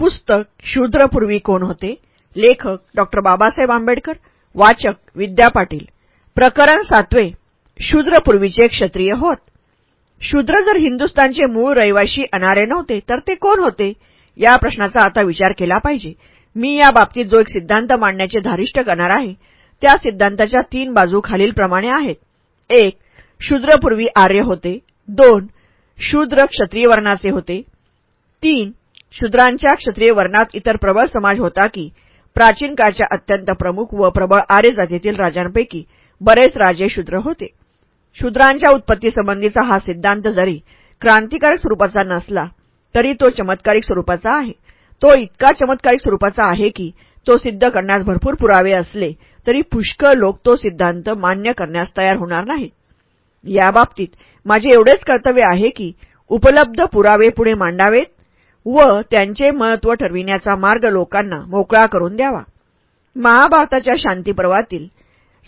पुस्तक शूद्रपूर्वी कोण होते? लेखक डॉक्टर बाबासाहेब आंबेडकर वाचक विद्या पाटील. प्रकरण सातवे शूद्रपूर्वीचे क्षत्रिय होत. शूद्र जर हिंदुस्तानचे मूळ रहिवाशी अनारे नव्हते तर ते कोण होते? या प्रश्नाचा आता विचार केला पाहिजे. मी या बाबतीत जो एक सिद्धांत मांडण्याचे धारिष्ट करणार आहे त्या सिद्धांताच्या तीन बाजू खालीलप्रमाणे आहेत. एक शूद्रपूर्वी आर्य होते. दोन शूद्र क्षत्रिय वर्णाचे होते. तीन शूद्रांच्या क्षत्रिय वर्णात इतर प्रबळ समाज होता की प्राचीन काळच्या अत्यंत प्रमुख व प्रबळ आर्य जातीतील राजांपैकी बरेच राजे शूद्र होते. शूद्रांच्या उत्पत्तीसंबंधीचा हा सिद्धांत जरी क्रांतिकारक स्वरूपाचा नसला तरी तो चमत्कारिक स्वरूपाचा आहे. तो इतका चमत्कारिक स्वरूपाचा आहे की तो सिद्ध करण्यास भरपूर पुरावे असले तरी पुष्कळ लोक तो सिद्धांत मान्य करण्यास तयार होणार नाहीत. याबाबतीत माझे एवढेच कर्तव्य आहे की उपलब्ध पुरावे पुढे मांडावेत व त्यांचे महत्त्व ठरविण्याचा मार्ग लोकांना मोकळा करून द्यावा. महाभारताच्या शांतीपर्वातील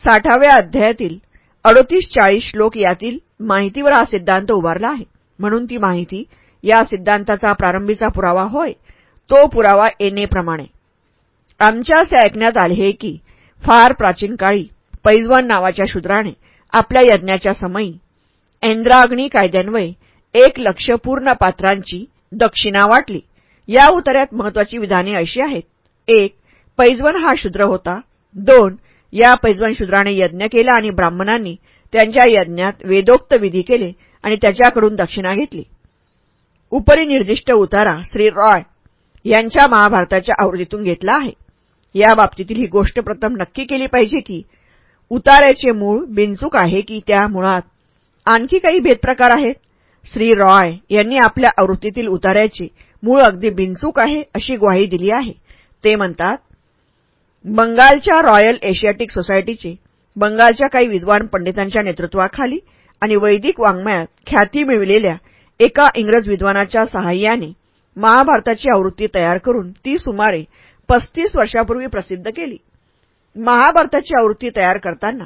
साठाव्या अध्यायातील अडोतीस चाळीस श्लोक यातील माहितीवर हा सिद्धांत उभारला आहे. म्हणून ती माहिती या सिद्धांताचा प्रारंभीचा पुरावा होय. तो पुरावा येणेप्रमाणे आमच्या असे ऐकण्यात आले की फार प्राचीन काळी पैजवान नावाच्या शूद्राने आपल्या यज्ञाच्या समयी ऐंद्राग्नी कायद्यान्वये एक लक्ष पूर्ण पात्रांची दक्षिणा वाटली. या उतऱ्यात महत्वाची विधाने अशी आहेत. एक पैजवन हा शूद्र होता. दोन या पैजवन शूद्राने यज्ञ केला आणि ब्राह्मणांनी त्यांच्या यज्ञात वेदोक्त विधी केले आणि त्याच्याकडून दक्षिणा घेतली. उपरिनिर्दिष्ट उतारा श्री रॉय यांच्या महाभारताच्या आवृत्तीतून घेतला आहे. या बाबतीतील ही गोष्ट प्रथम नक्की केली पाहिजे की उतार्याचे मूळ बिनचूक आहे की त्या मुळात आणखी काही भेदप्रकार आहेत? श्री रॉय यांनी आपल्या आवृत्तीतील उताऱ्याची मूळ अगदी बिनचूक आहे अशी ग्वाही दिली आहे. ते म्हणतात बंगालच्या रॉयल एशियाटिक सोसायटीचे बंगालच्या काही विद्वान पंडितांच्या नेतृत्वाखाली आणि वैदिक वाङ्मयात ख्याती मिळविलेल्या एका इंग्रज विद्वानाच्या सहाय्याने महाभारताची आवृत्ती तयार करून ती सुमारे पस्तीस वर्षापूर्वी प्रसिद्ध केली. महाभारताची आवृत्ती तयार करताना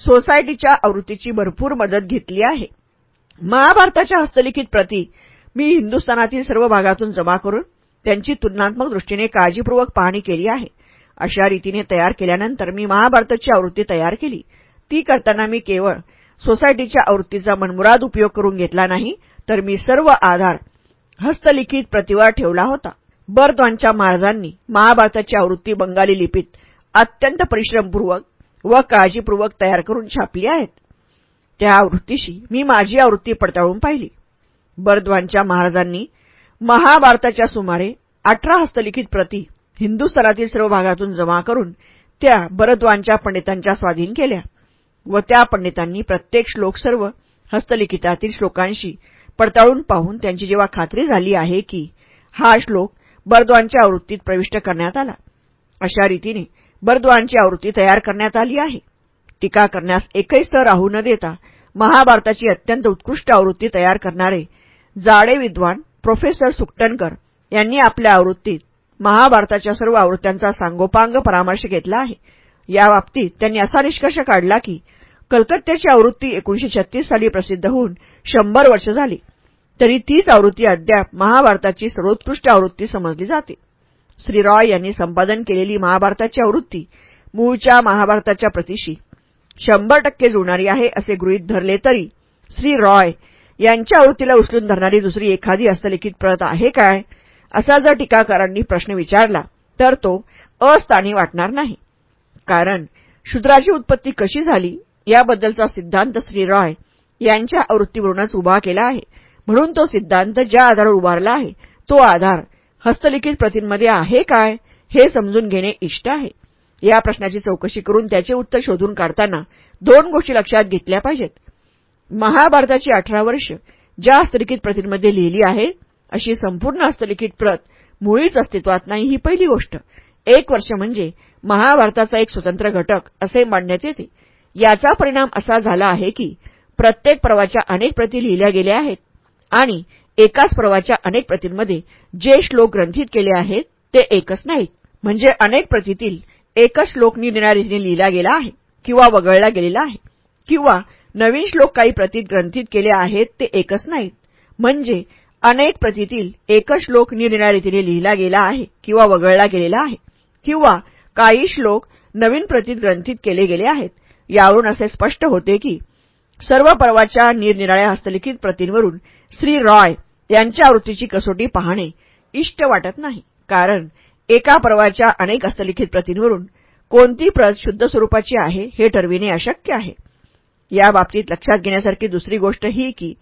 सोसायटीच्या आवृत्तीची भरपूर मदत घेतली आहे. महाभारताच्या हस्तलिखित प्रती मी हिंदुस्थानातील सर्व भागातून जमा करून त्यांची तुलनात्मक दृष्टीने काळजीपूर्वक पाहणी केली आहे. अशा रीतीने तयार केल्यानंतर मी महाभारताची आवृत्ती तयार केली. ती करताना मी केवळ सोसायटीच्या आवृत्तीचा मनमुराद उपयोग करून घेतला नाही तर मी सर्व आधार हस्तलिखित प्रतिवार ठेवला होता. बर्द्वांच्या महाराजांनी महाभारताची आवृत्ती बंगाली लिपीत अत्यंत परिश्रमपूर्वक व काळजीपूर्वक तयार करून छापली आहेत. त्या आवृत्तीशी मी माझी आवृत्ती पडताळून पाहिली. बर्द्वांच्या महाराजांनी महाभारताच्या सुमारे अठरा हस्तलिखित प्रती हिंदुस्थानातील सर्व भागातून जमा करून त्या बरद्वानच्या पंडितांच्या स्वाधीन केल्या व त्या पंडितांनी प्रत्येक श्लोक सर्व हस्तलिखितातील श्लोकांशी पडताळून पाहून त्यांची जेव्हा खात्री झाली आहे की हा श्लोक बर्द्वांच्या आवृत्तीत प्रविष्ट करण्यात आला अशा रीतीने बर्द्वांची आवृत्ती तयार करण्यात आली आहे. टीका करण्यास एकही स्तर राहू न देता महाभारताची अत्यंत उत्कृष्ट आवृत्ती तयार करणारे जाडे विद्वान प्रोफेसर सुकटणकर यांनी आपल्या आवृत्तीत महाभारताच्या सर्व आवृत्त्यांचा सांगोपांग परामर्श घेतला आहे. या बाबतीत त्यांनी असा निष्कर्ष काढला की कलकत्त्याची आवृत्ती एकोणीशे छत्तीस साली प्रसिद्ध होऊन शंभर वर्ष झाली. तरी तीच आवृत्ती अद्याप महाभारताची सर्वोत्कृष्ट आवृत्ती समजली जाते. श्री रॉय यांनी संपादन केलेली महाभारताची आवृत्ती मूळच्या महाभारताच्या प्रतिशी शंभर टक्के जुळणारी आहे असे गृहीत धरले तरी श्री रॉय यांच्या आवृत्तीला उचलून धरणारी दुसरी एखादी हस्तलिखित प्रत आहे काय? असा जर टीकाकारांनी प्रश्न विचारला तर तो अस्थानी वाटणार नाही. कारण शूद्राची उत्पत्ती कशी झाली याबद्दलचा सिद्धांत श्री रॉय यांच्या आवृत्तीवरूनच उभा केला आहे. म्हणून तो सिद्धांत ज्या आधारावर उभारला आहे तो आधार हस्तलिखित प्रतींमध्ये आहे काय हे समजून घेणे इष्ट आहे. या प्रश्नाची चौकशी करून त्याचे उत्तर शोधून काढताना दोन गोष्टी लक्षात घेतल्या पाहिजेत. महाभारताची अठरा वर्ष ज्या हस्तलिखित प्रतींमध्ये लिहिली आहे अशी संपूर्ण हस्तलिखित प्रत मुळीच अस्तित्वात नाही ही पहिली गोष्ट. एक वर्ष म्हणजे महाभारताचा एक स्वतंत्र घटक असे मांडण्यात येते. याचा परिणाम असा झाला आहे की प्रत्येक पर्वाच्या अनेक प्रती लिहिल्या गेल्या आहेत आणि एकाच पर्वाच्या अनेक प्रतींमध्ये जे श्लोक ग्रंथित केले आहेत ते एकच नाहीत. म्हणजे अनेक प्रतीतील एकच श्लोक निरनिराळीने लिहिला गेला आहे किंवा वगळला गेलेला आहे किंवा नवीन श्लोक काही प्रतीत ग्रंथित केले आहेत ते एकच नाहीत. म्हणजे अनेक प्रतीतील एकच श्लोक निरनिळ्या रीतीने लिहिला गेला आहे किंवा वगळला गेलेला आहे किंवा काही श्लोक नवीन प्रतीत ग्रंथित केले गेले आहेत. यावरून असे स्पष्ट होते की सर्व पर्वाच्या निरनिराळ्या हस्तलिखित प्रतींवरून श्री रॉय यांच्या आवृत्तीची कसोटी पाहणे इष्ट वाटत नाही कारण एका पर्वाच्या अनेक हस्तलिखित प्रतींवरून कोणती प्रत शुद्ध स्वरूपाची आहे हे ठरविणे अशक्य आहे. या बाबतीत लक्षात घेण्यासारखी दुसरी गोष्ट ही की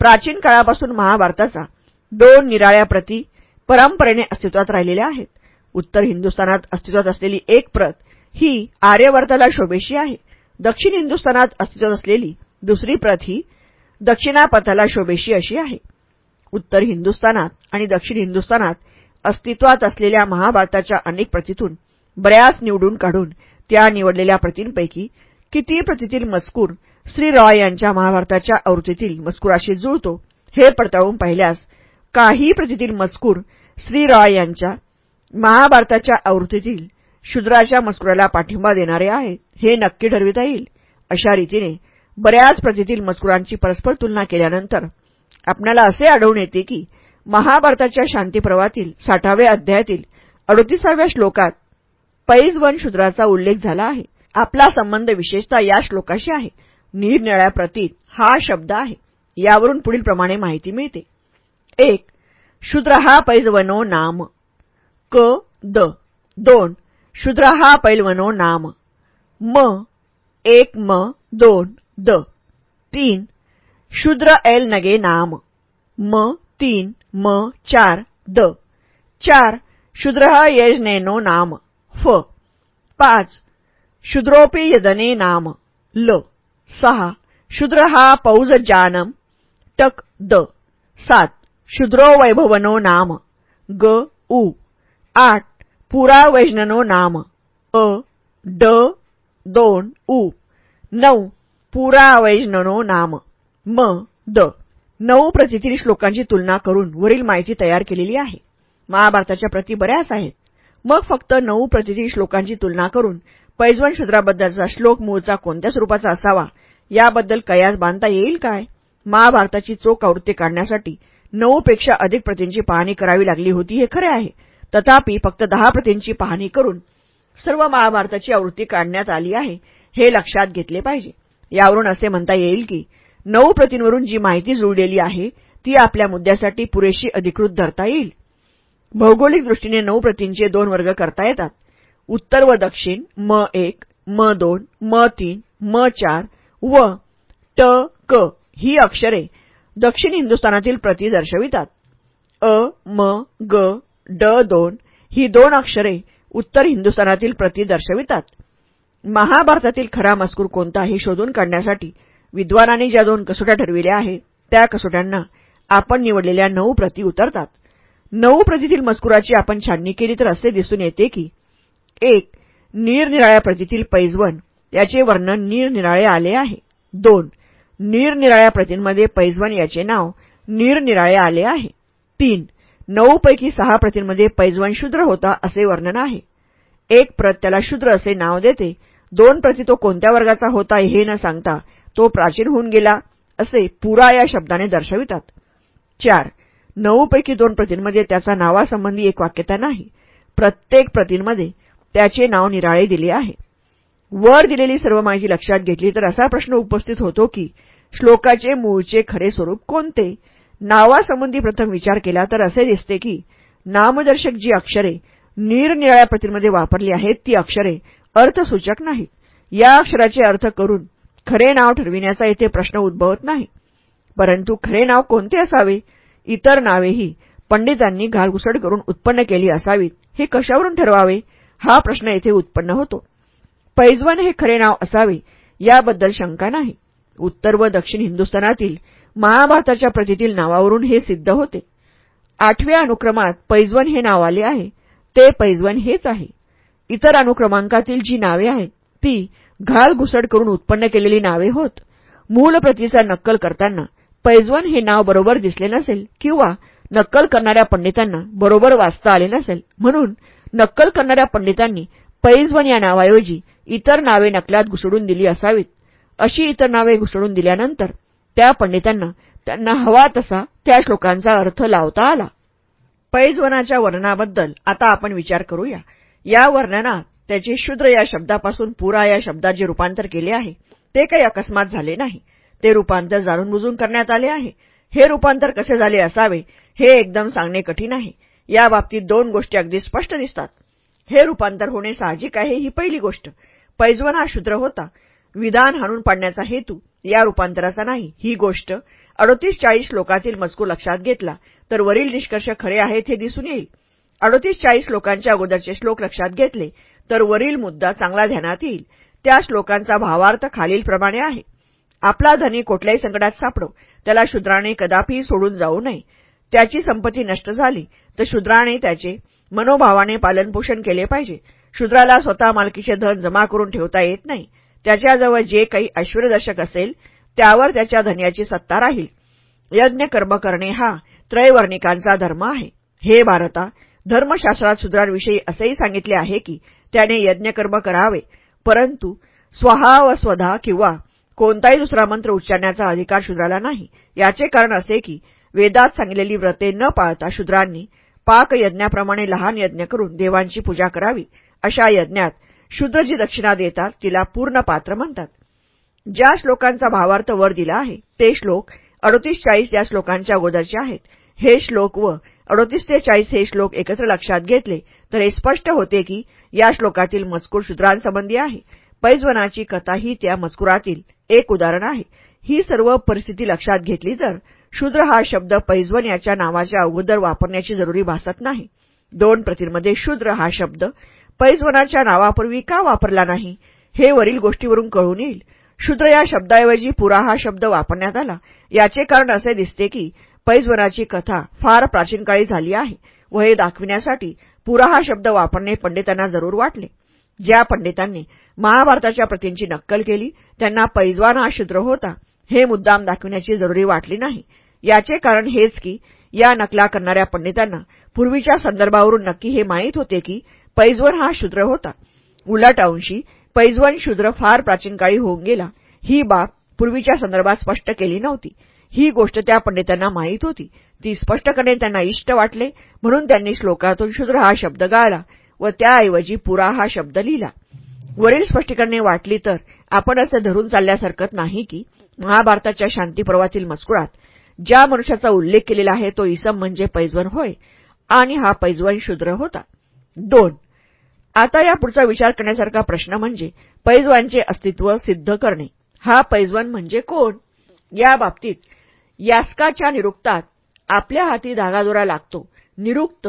प्राचीन काळापासून महाभारताचा दोन निराळ्या प्रती परंपरेने अस्तित्वात राहिलेल्या आहेत. उत्तर हिंदुस्थानात अस्तित्वात असलेली एक प्रत ही आर्यवर्ताला शोभेशी आहे. दक्षिण हिंदुस्थानात अस्तित्वात असलेली दुसरी प्रत ही दक्षिणापथाला शोभेशी अशी आहे. उत्तर हिंदुस्थानात आणि दक्षिण हिंदुस्थानात अस्तित्वात असलेल्या महाभारताच्या अनेक प्रतीतून बऱ्याच निवडून काढून त्या निवडलेल्या प्रतींपैकी किती प्रतीतील मजकूर श्री रॉय यांच्या महाभारताच्या आवृत्तीतील मजकुराशी जुळतो हे पडताळून पाहिल्यास काही प्रतीतील मजकूर श्री रॉय यांच्या महाभारताच्या आवृत्तीतील शूद्राच्या मजकुराला पाठिंबा देणारे आहेत हे नक्की ठरविता येईल. अशा रीतीने बऱ्याच प्रतीतील मजकुरांची परस्पर तुलना केल्यानंतर आपल्याला असे आढळून येते की महाभारताच्या शांतीप्रवातील साठाव्या अध्यायातील अडोतीसाव्या श्लोकात पैजवन शूद्राचा उल्लेख झाला आहे. आपला संबंध विशेषतः या श्लोकाशी आहे. निरनिळ्या प्रतीत हा शब्द आहे. यावरून पुढील प्रमाणे माहिती मिळते. एक शूद्र हा पैजवनो नाम. क द. दोन शूद्र हा पैलवनो नाम. म एक म दोन द. तीन शूद्र एल नगे नाम. म तीन म चार द. चार शूद्र यजनेनो नाम. फ. पाच शूद्रोपी यदने नाम. ल. सहा शूद्र हा पौजजानम टक द. सात शूद्रो वैभवनो नाम. ग उ. आठ पुरा वैजननो नाम. अ ड दोन उ. नऊ पुरा वैजननो नाम. म द. नऊ प्रतीतील श्लोकांची तुलना करून वरील माहिती तयार केलेली आहे. महाभारताच्या प्रती बऱ्याच आहेत. मग फक्त नऊ प्रतीतील श्लोकांची तुलना करून पैजवन शूद्राबद्दलचा श्लोक मूळचा कोणत्या स्वरूपाचा असावा याबद्दल कयास बांधता येईल काय? महाभारताची चोख आवृत्ती काढण्यासाठी नऊपेक्षा अधिक प्रतींची पाहणी करावी लागली होती हे खरे आहे. तथापि फक्त दहा प्रतींची पाहणी करून सर्व महाभारताची आवृत्ती काढण्यात आली आहे हे लक्षात घेतले पाहिजे. यावरून असे म्हणता येईल की नऊ प्रतींवरून जी माहिती जुळलेली आहे ती आपल्या मुद्द्यासाठी पुरेशी अधिकृत धरता येईल. भौगोलिक दृष्टीने नऊ प्रतींचे दोन वर्ग करता येतात. उत्तर व दक्षिण म एक म दोन म तीन म चार व ट क ही अक्षरे दक्षिण हिंदुस्थानातील प्रती दर्शवितात. अ म ग ड दोन ही दोन अक्षरे उत्तर हिंदुस्थानातील प्रती दर्शवितात. महाभारतातील खरा मजकूर कोणता हे शोधून काढण्यासाठी विद्वानांनी ज्या दोन कसोट्या ठरविल्या आहेत त्या कसोट्यांना आपण निवडलेल्या नऊ प्रती उतरतात. नऊ प्रतीतील मजकुराची आपण छाननी केली तर असे दिसून येते की एक निरनिराळ्या प्रतीतील पैजवन याचे वर्णन निरनिराळे आले आहे. दोन निरनिराळ्या प्रतींमध्ये पैजवन याचे नाव निरनिराळे आले आहे. तीन नऊपैकी सहा प्रतींमध्ये पैजवन शूद्र होता असे वर्णन आहे. एक प्रत त्याला शूद्र असे नाव देते. दोन प्रती तो कोणत्या वर्गाचा होता हे न सांगता तो प्राचीन होऊन गेला असे पुरा या शब्दाने दर्शवितात. चार नऊपैकी दोन प्रतींमध्ये त्याचा नावासंबंधी एक वाक्यता नाही. प्रत्येक प्रतींमध्ये त्याचे नाव निराळे दिले आहे. वर दिलेली सर्व माहिती लक्षात घेतली तर असा प्रश्न उपस्थित होतो की श्लोकाचे मूळचे खरे स्वरूप कोणते? नावासंबंधी प्रथम विचार केला तर असे दिसते की नामदर्शक जी अक्षरे निरनिराळ्या प्रतींमध्ये वापरली आहेत ती अक्षरे अर्थसूचक नाहीत. या अक्षराचे अर्थ करून खरे नाव ठरविण्याचा येथे प्रश्न उद्भवत नाही. परंतु खरे नाव कोणते असावे? इतर नावेही पंडितांनी घालघुसड करून उत्पन्न केली असावीत हे कशावरून ठरवावे? हा प्रश्न येथे उत्पन्न होतो. पैजवन हे खरे नाव असावे याबद्दल शंका नाही. उत्तर व दक्षिण हिंदुस्थानातील महाभारताच्या प्रतीतील नावावरून हे सिद्ध होते. आठव्या अनुक्रमात पैजवन हे नाव आले आहे ते पैजवन हेच आहे. इतर अनुक्रमांकातील जी नावे आहेत ती घालघुसड करून उत्पन्न केलेली नावे होत. मूळ प्रतीचा नक्कल करताना पैजवन हे नाव बरोबर दिसले नसेल किंवा नक्कल करणाऱ्या पंडितांना बरोबर वाचता आले नसेल म्हणून नक्कल करणाऱ्या पंडितांनी पैजवन या नावाऐवजी इतर नावे नकलात घुसडून दिली असावीत. अशी इतर नावे घुसडून दिल्यानंतर त्या पंडितांना त्यांना हवा तसा त्या श्लोकांचा अर्थ लावता आला. पैजवनाच्या वर्णनाबद्दल आता आपण विचार करूया. या वर्णनात त्याचे शूद्र या शब्दापासून पुरा या शब्दाचे रूपांतर केले आहे ते काही अकस्मात झाले नाही. ते रूपांतर जाणून बुजून करण्यात आले आहे. हे रूपांतर कसे झाले असावे हे एकदम सांगणे कठीण आहे. या बाबतीत दोन गोष्टी अगदी स्पष्ट दिसतात. हे रूपांतर होणे साहजिक आहे ही पहिली गोष्ट. पैजवन हा शूद्र होता. विधान हाणून पाडण्याचा हेतू या रूपांतराचा नाही. ही गोष्ट अडोतीस चाळीस श्लोकातील मजकूर लक्षात घेतला तर वरील निष्कर्ष खरे आहेत हे दिसून येईल. अडोतीस चाळीस लोकांच्या अगोदरचे श्लोक लक्षात घेतले तर वरील मुद्दा चांगला ध्यानात येईल. त्या श्लोकांचा भावार्थ खालीलप्रमाणे आहे. आपला धनी कुठल्याही संकटात सापडो. त्याला शूद्राने कदापिही सोडून जाऊ नये. त्याची संपत्ती नष्ट झाली तर शूद्राने त्याचे मनोभावाने पालनपोषण केले पाहिजे. शूद्राला स्वतः मालकीचे धन जमा करून ठेवता येत नाही. त्याच्याजवळ जे काही ऐश्वर्यदर्शक असेल त्यावर त्याच्या धन्याची सत्ता राहील. यज्ञ कर्म करणे हा त्रयवर्णिकांचा धर्म आहे. हे भारता धर्मशास्त्रात शूद्रांविषयी असेही सांगितले आहे की त्याने यज्ञकर्म करावे. परंतु स्वहा व स्वधा किंवा कोणताही दुसरा मंत्र उच्चारण्याचा अधिकार शूद्राला नाही. याचे कारण असे की वेदात सांगलेली व्रते न पाळता शूद्रांनी पाकयज्ञाप्रमाणे लहान यज्ञ करून देवांची पूजा करावी अशा यज्ञात शूद्र जी दक्षिणा देतात तिला पूर्ण पात्र म्हणतात. ज्या श्लोकांचा भावार्थ वर दिला आहे ते श्लोक अडोतीस चाळीस या श्लोकांच्या अगोदरचे आहेत. हे श्लोक व अडोतीस ते चाळीस हे श्लोक एकत्र लक्षात घेतले तर हे स्पष्ट होते की या श्लोकातील मजकूर शूद्रांसंबंधी आहे. पैजवनाची कथा ही त्या मजकुरातील एक उदाहरण आहे. ही सर्व परिस्थिती लक्षात घेतली तर शूद्र हा शब्द पैजवन याच्या नावाच्या अगोदर वापरण्याची जरुरी भासत नाही. दोन प्रतींमध्ये शूद्र हा शब्द पैजवनाच्या नावापूर्वी का वापरला नाही हे वरील गोष्टीवरून कळून येईल. शूद्र या शब्दाऐवजी पुरा हा शब्द वापरण्यात आला. याचे कारण असे दिसते की पैजवनाची कथा फार प्राचीन काळी झाली आहे व हे दाखविण्यासाठी पुरा हा शब्द वापरणे पंडितांना जरूर वाटले. ज्या पंडितांनी महाभारताच्या प्रतींची नक्कल केली त्यांना पैजवान हा शूद्र होता हे मुद्दाम दाखविण्याची जरुरी वाटली नाही. याचे कारण हेच की या नकला करणाऱ्या पंडितांना पूर्वीच्या संदर्भावरून नक्की हे माहीत होते की पैजवन हा शूद्र होता. उलट अंशी पैजवन शूद्र फार प्राचीन काळी होऊन गेला. ही बाब पूर्वीच्या संदर्भात स्पष्ट केली नव्हती. ही गोष्ट त्या पंडितांना माहीत होती. ती स्पष्ट करणे त्यांना इष्ट वाटले. म्हणून त्यांनी श्लोकातून शूद्र हा शब्द गाळला व त्याऐवजी पुरा हा शब्द लिहिला. वरील स्पष्टीकरणे वाटली तर आपण असे धरून चालल्यास हरकत नाही की महाभारताच्या शांतीपर्वातील मजकुरात ज्या मनुष्याचा उल्लेख केलेला आहे तो इसम म्हणजे पैजवन होय आणि हा पैजवन शूद्र होता. दोन आता या पुढचा विचार करण्यासारखा प्रश्न म्हणजे पैजवानचे अस्तित्व सिद्ध करणे. हा पैजवान म्हणजे कोण? या बाबतीत यास्काच्या निरुक्तात आपल्या हाती धागादोरा लागतो. निरुक्त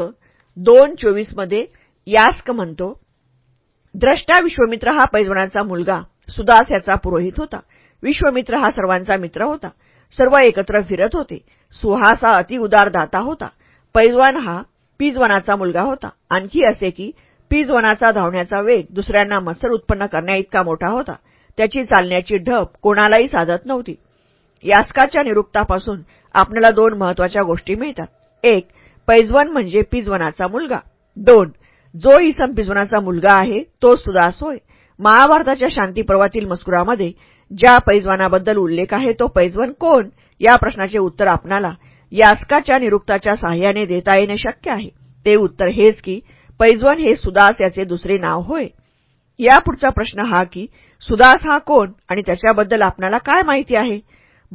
दोन चोवीसमध्ये यास्क म्हणतो द्रष्टा विश्वमित्र हा पैजवानाचा मुलगा. सुदास याचा पुरोहित होता. विश्वमित्र हा सर्वांचा मित्र होता. सर्व एकत्र फिरत होते. सुहास हा अतिउदार दाता होता. पैजवान हा पिजवनाचा मुलगा होता. आणखी असे की पिजवनाचा धावण्याचा वेग दुसऱ्यांना मत्सर उत्पन्न करण्याइतका मोठा होता. त्याची चालण्याची ढप कोणालाही साधत नव्हती. यास्काच्या निरुक्तापासून आपल्याला दोन महत्त्वाच्या गोष्टी मिळतात. एक पैजवन म्हणजे पिजवनाचा मुलगा. दोन जो इसम पिजवनाचा मुलगा आहे तो सुदास होय महाभारताच्या शांतीपर्वातील मस्कुरामध्ये ज्या पैजवानाबद्दल उल्लेख आहे तो पैजवन कोण? या प्रश्नाचे उत्तर आपणाला यास्काच्या निरुक्ताच्या सहाय्याने देता येणे शक्य आहे. ते उत्तर हेच की पैजवन हे सुदास याचे दुसरे नाव होय. यापुढचा प्रश्न हा की सुदास हा कोण? आणि त्याच्याबद्दल आपणाला काय माहिती आहे?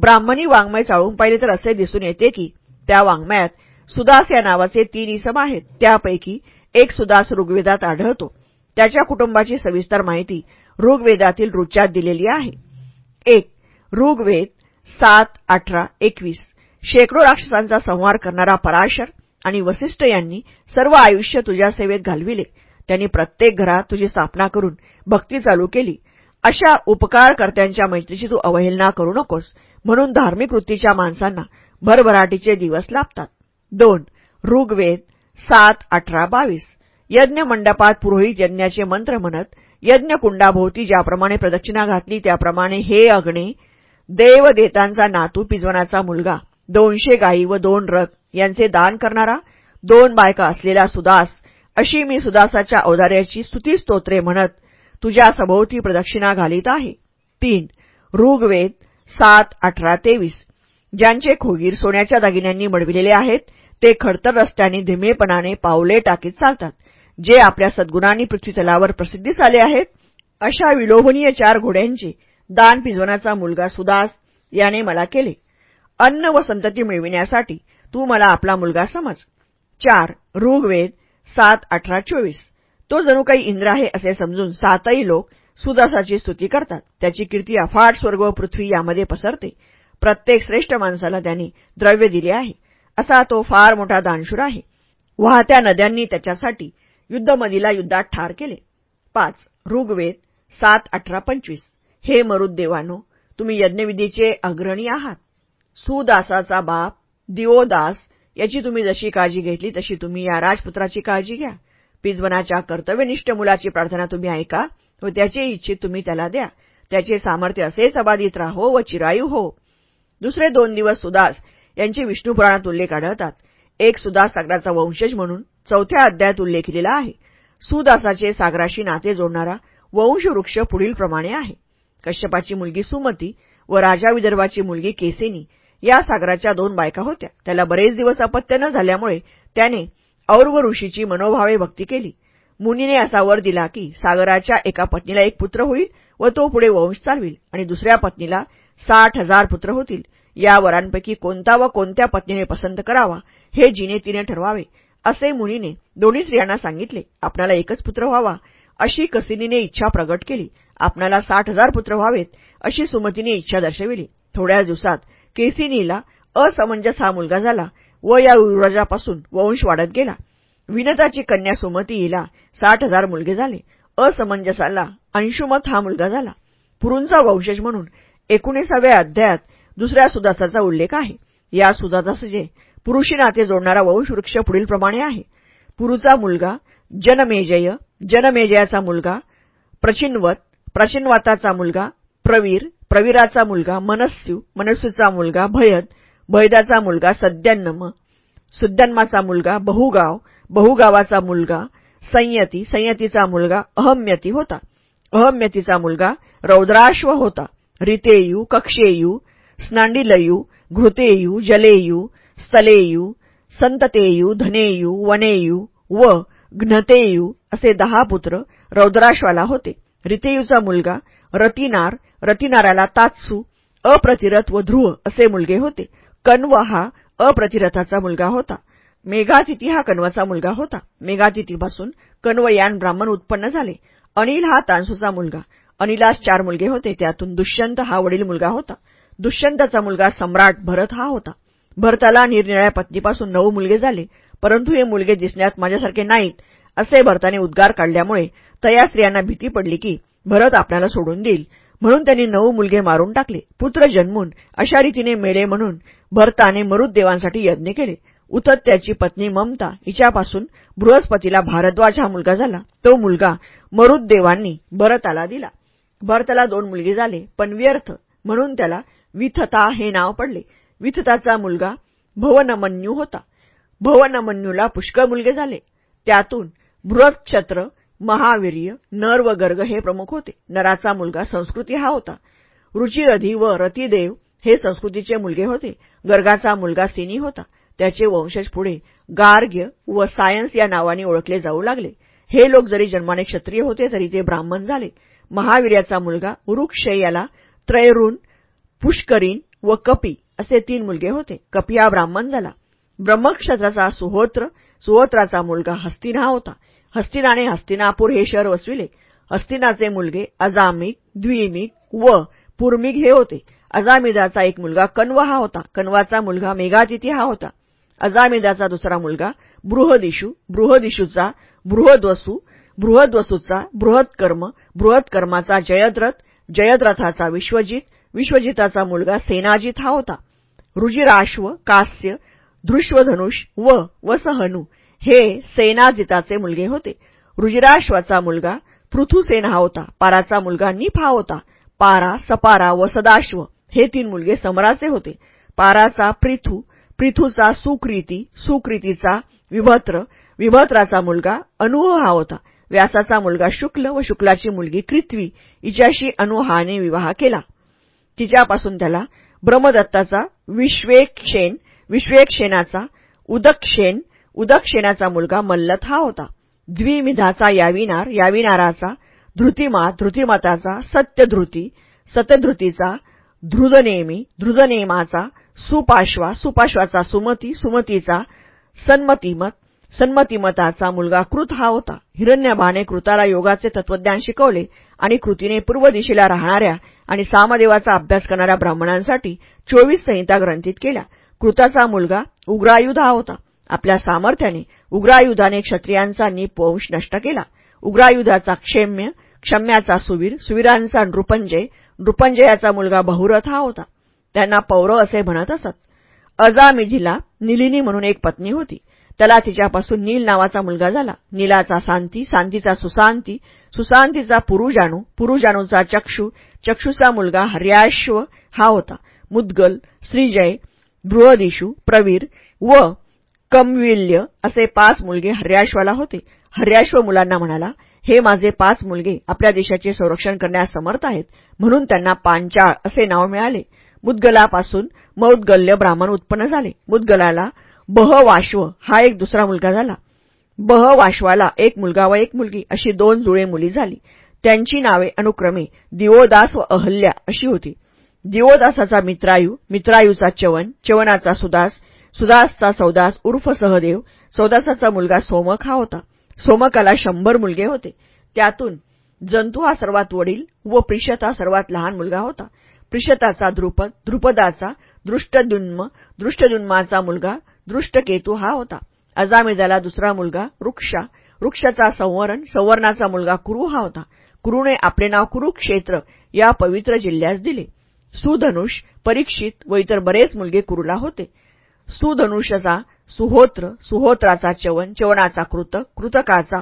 ब्राह्मणी वाङ्मय चाळून पाहिले तर असे दिसून येते की त्या वाङ्मयात सुदास या नावाचे तीन इसम आहेत. त्यापैकी एक सुदास ऋग्वेदात आढळतो. त्याच्या कुटुंबाची सविस्तर माहिती ऋग्वेदातील रुच्यात दिलेली आहे. एक ऋग्वेद सात अठरा एकवीस. शेकडो राक्षसांचा संहार करणारा पराशर आणि वसिष्ठ यांनी सर्व आयुष्य तुझ्या सेवेत घालविले. त्यांनी प्रत्येक घरात तुझी स्थापना करून भक्ती चालू केली. अशा उपकारकर्त्यांच्या मैत्रीची तू अवहेलना करू नकोस. म्हणून धार्मिक वृत्तीच्या माणसांना भरभराटीचे दिवस लाभतात. दोन ऋग्वेद सात अठरा बावीस. यज्ञ मंडपात पुरोहित यज्ञाचे मंत्र म्हणत यज्ञकुंडाभोवती ज्याप्रमाणे प्रदक्षिणा घातली त्याप्रमाणे हे अग्ने देवदेतांचा नातू पिजवनाचा मुलगा दोनशे गायी व दोन रथ यांचे दान करणारा दोन बायका असलेला सुदास अशी मी सुदासाच्या औदार्याची स्तुतीस्तोत्रे म्हणत तुझ्या सभोवती प्रदक्षिणा घालीत आहे. तीन ऋग्वेद सात अठरा तेवीस. ज्यांचे खोगीर सोन्याच्या दागिन्यांनी मडविलेले आहेत ते खडतर रस्त्याने धीमेपणाने पावले टाकीत चालतात. जे आपल्या सद्गुणांनी पृथ्वीतलावर प्रसिद्धीस आले आहेत अशा विलोभनीय चार घोड्यांचे दान पिजवण्याचा मुलगा सुदास याने मला केले. अन्न व संतती मिळविण्यासाठी तू मला आपला मुलगा समज. चार ऋग्वेद सात अठरा चोवीस. तो जणू काही इंद्र आहे असे समजून सातही लोक सुदासाची स्तुती करतात. त्याची कीर्ती अफाट स्वर्ग व पृथ्वी यामध्ये पसरते. प्रत्येक श्रेष्ठ माणसाला त्यांनी द्रव्य दिले आहे. असा तो फार मोठा दानशूर आहे. वाहत्या नद्यांनी त्याच्यासाठी युद्धमदीला युद्धात ठार केले. पाच ऋग्वेद सात अठरा पंचवीस. हे मरुद देवानो तुम्ही यज्ञविधीचे अग्रणी आहात. सुदासाचा बाप दिओदास याची तुम्ही जशी काळजी घेतली तशी तुम्ही या राजपुत्राची काळजी घ्या. पिजवनाच्या कर्तव्यनिष्ठ मुलाची प्रार्थना तुम्ही ऐका व त्याचे इच्छित तुम्ही त्याला द्या. त्याचे सामर्थ्य असेच अबाधित राहो व चिरायू हो. दुसरे दोन दिवस सुदास यांचे विष्णुपुराणात उल्लेख आढळतात. एक सुदास सागराचा वंशज म्हणून चौथ्या अध्यायात उल्लेख लिहिला आहे. सुदासाचे सागराशी नाते जोडणारा वंशवृक्ष पुढीलप्रमाणे आहे. कश्यपाची मुलगी सुमती व राजा विदर्भाची मुलगी केसेनी या सागराच्या दोन बायका होत्या. त्याला बरेच दिवस अपत्य न झाल्यामुळे त्याने और्व ऋषीची मनोभावे भक्ती केली. मुनीने असा वर दिला की सागराच्या एका पत्नीला एक पुत्र होईल व तो पुढे वंश चालविल आणि दुसऱ्या पत्नीला साठ हजार पुत्र होतील. या वरांपैकी कोणता व कोणत्या पत्नीने पसंत करावा हे जिने तिने ठरवावे असे मुनीने दोन्ही स्त्रियांना सांगितले. आपणाला एकच पुत्र व्हावा अशी कसिनीने इच्छा प्रगट केली. आपणाला साठ हजार पुत्र व्हावेत अशी सुमतीने इच्छा दर्शविली. थोड्याच दिवसात केसिनीला असमंजस हा मुलगा झाला. व या युवराजापासून वंश वाढत गेला. विनताची कन्या सुमती हिला साठ हजार मुलगे झाले. असमंजसाला अंशुमत हा मुलगा झाला. पुरूंचा वंशज म्हणून एकोणीसाव्या अध्यायात दुसऱ्या सुदासाचा उल्लेख आहे. या सुदासाचे पुरुषी नाते जोडणारा वंशवृक्ष पुढीलप्रमाणे आहे. पुरुचा मुलगा जनमेजय जनमेजयाचा मुलगा प्रचिनवत प्रचिनवाताचा मुलगा प्रवीर प्रवीराचा मुलगा मनस्यू मनस्यूचा मुलगा भयद भयदाचा मुलगा सद्यान्नम सुद्यान्माचा मुलगा बहुगाव बहुगावाचा मुलगा संयती संयतीचा मुलगा अहम्यती होता. अहम्यतीचा मुलगा रौद्राश्व होता. रितेयू कक्षेयू स्नांडिलयू घृतेयू जलेयू स्थलेयू संततेयू धनेयू वनेयू व घ्नतेयू असे दहा पुत्र रौद्राश्वाला होते. रितेयूचा मुलगा रतिनार रतिनाराला तात्सू अप्रतिरथ व ध्रुव असे मुलगे होते. कण्व हा अप्रतिरथाचा मुलगा होता. मेघातिथी हा कण्वाचा मुलगा होता. मेघातिथीपासून कण्वयान ब्राह्मण उत्पन्न झाले. अनिल हा तांसूचा मुलगा. अनिलास चार मुलगे होते. त्यातून दुष्यंत हा वडील मुलगा होता. दुष्यंताचा मुलगा सम्राट भरत हा होता. भरताला निरनिळ्या पत्नीपासून नऊ मुलगे झाले. परंतु हे मुलगे दिसण्यात माझ्यासारखे नाहीत असे भरताने उद्गार काढल्यामुळे तया स्त्रियांना भीती पडली की भरत आपल्याला सोडून देईल. म्हणून त्यांनी नऊ मुलगे मारून टाकले. पुत्र जन्मून अशा रीतीने मेले म्हणून भरताने मरुद्देवांसाठी यज्ञ केले. उतत त्याची पत्नी ममता हिच्यापासून बृहस्पतीला भारद्वाज हा मुलगा झाला. तो मुलगा मरुद्देवांनी भरताला दिला. भरताला दोन मुलगे झाले पण व्यर्थ म्हणून त्याला विथता हे नाव पडले. विथताचा मुलगा भवनमन्यू होता. भवनमन्यूला पुष्कळ मुलगे झाले. त्यातून बृहक्षत्र महावीर्य नर व गर्ग हे प्रमुख होते. नराचा मुलगा संस्कृती हा होता. रुचिरधी व रतिदेव हे संस्कृतीचे मुलगे होते. गर्गाचा मुलगा सिनी होता. त्याचे वंशज पुढे गार्ग्य व सायन्स या नावाने ओळखले जाऊ लागले. हे लोक जरी जन्माने क्षत्रिय होते तरी ते ब्राह्मण झाले. महावीर्याचा मुलगा याला त्रैरुण पुष्करीन व कपी असे तीन मुलगे होते. कपी हा ब्राह्मण झाला. ब्रह्मक्षत्राचा सुहोत्र सुहोत्राचा मुलगा हस्तिना होता. हस्तिनाने हस्तिनापूर हे शहर वसविले. हस्तिनाचे मुलगे अजामिक द्विमिक व पुर्मिग हे होते. अजामिदाचा एक मुलगा कण्व हा होता. कण्वाचा मुलगा मेघातिथी हा होता. अजामिदाचा दुसरा मुलगा बृहदिशू बृहदिशूचा बृहद्वसू बृहद्वसूचा बृहत्कर्म बृहत्कर्माचा जयद्रथ जयद्रथाचा विश्वजित विश्वजिताचा मुलगा सेनाजित हा होता. रुजिराश्व कास्य धृष्वधनुष व वसहनू हे सेनाजिताचे मुलगे होते. रुजिराश्वाचा मुलगा पृथुसेन हा होता. पाराचा मुलगा निफ हा होता. पारा सपारा व सदाश्व हे तीन मुलगे समराचे होते. पाराचा पृथू पृथूचा सुकृती सुकृतीचा विभत्र विभत्राचा मुलगा अनुह हा होता. व्यासाचा मुलगा शुक्ल व शुक्लाची मुलगी कृथ्वी हिच्याशी अनुहाने विवाह केला. तिच्यापासून त्याला ब्रह्मदत्ताचा विश्वेक्षेन विश्वेक्षेनाचा उदक्षेन उदक्षेनाचा मुलगा मल्लथ हा होता. द्विमिधाचा याविनार याविनाराचा धृतिमा धृतिमताचा सत्यधृती सत्यधृतीचा धृदनेमी धृदनेमाचा सुपाश्वा सुपाश्वाचा सुमती सुमतीचा सन्मतिमत सन्मतिमताचा मुलगा कृत हा होता. हिरण्यभाने कृताला योगाचे तत्वज्ञान शिकवले आणि कृतीने पूर्व दिशेला राहणाऱ्या आणि सामदेवाचा अभ्यास करणाऱ्या ब्राह्मणांसाठी चोवीस संहिता ग्रंथित केल्या. कृताचा मुलगा उग्रायुध हा होता. आपल्या सामर्थ्याने उग्रायुधाने क्षत्रियांचा निपवंश नष्ट केला. उग्रायुधाचा क्षेम्य क्षम्याचा सुवीर सुवीरांचा नृपंजय नृपंजयाचा मुलगा बहुरथ हा होता. त्यांना पौरव असे म्हणत असत. अजामिधीला निलिनी म्हणून एक पत्नी होती. त्याला तिच्यापासून नील नावाचा मुलगा झाला. नीलाचा शांती शांतीचा सुशांती सुशांतीचा पुरुजाणू पुरुजाणूचा चक्षू चक्षूचा मुलगा हर्याश्व हा होता. मुद्गल श्रीजय बृहदिशू प्रवीर व कमविल्य असे पाच मुलगे हर्याश्वाला होते. हर्याश्व मुलांना म्हणाला हे माझे पाच मुलगे आपल्या देशाचे संरक्षण करण्यास समर्थ आहेत. म्हणून त्यांना पांचाळ असे नाव मिळाले. मुदगलापासून मौद्गल्य ब्राह्मण उत्पन्न झाले. मुदगलाला बहवाश्व हा एक दुसरा मुलगा झाला. बहवाश्वाला एक मुलगा व एक मुलगी अशी दोन जुळे मुली झाली. त्यांची नावे अनुक्रमे दिवोदास व अहल्या अशी होती. दिवोदासाचा मित्रायू मित्रायूचा चवन चवनाचा सुदास सुदासचा सौदास उर्फ सहदेव सौदासाचा मुलगा सोमक हा होता. सोमकाला शंभर मुलगे होते. त्यातून जंतू हा सर्वात वडील व प्रिशत हा सर्वात लहान मुलगा होता. प्रिशताचा द्रुपद द्रुपदाचा दृष्टदुन्म दृष्टदुन्माचा मुलगा दृष्टकेतू हा होता. अजामेदाला दुसरा मुलगा वृक्षा वृक्षाचा संवरण संवरणाचा मुलगा कुरु हा होता. कुरुने आपले नाव कुरुक्षेत्र या पवित्र जिल्ह्यास दिले. सुधनुष परीक्षित व इतर बरेच मुलगे कुरुला होते. सुधनुषचा सुहोत्र सुहोत्राचा चवन चवनाचा कृत कृतकाचा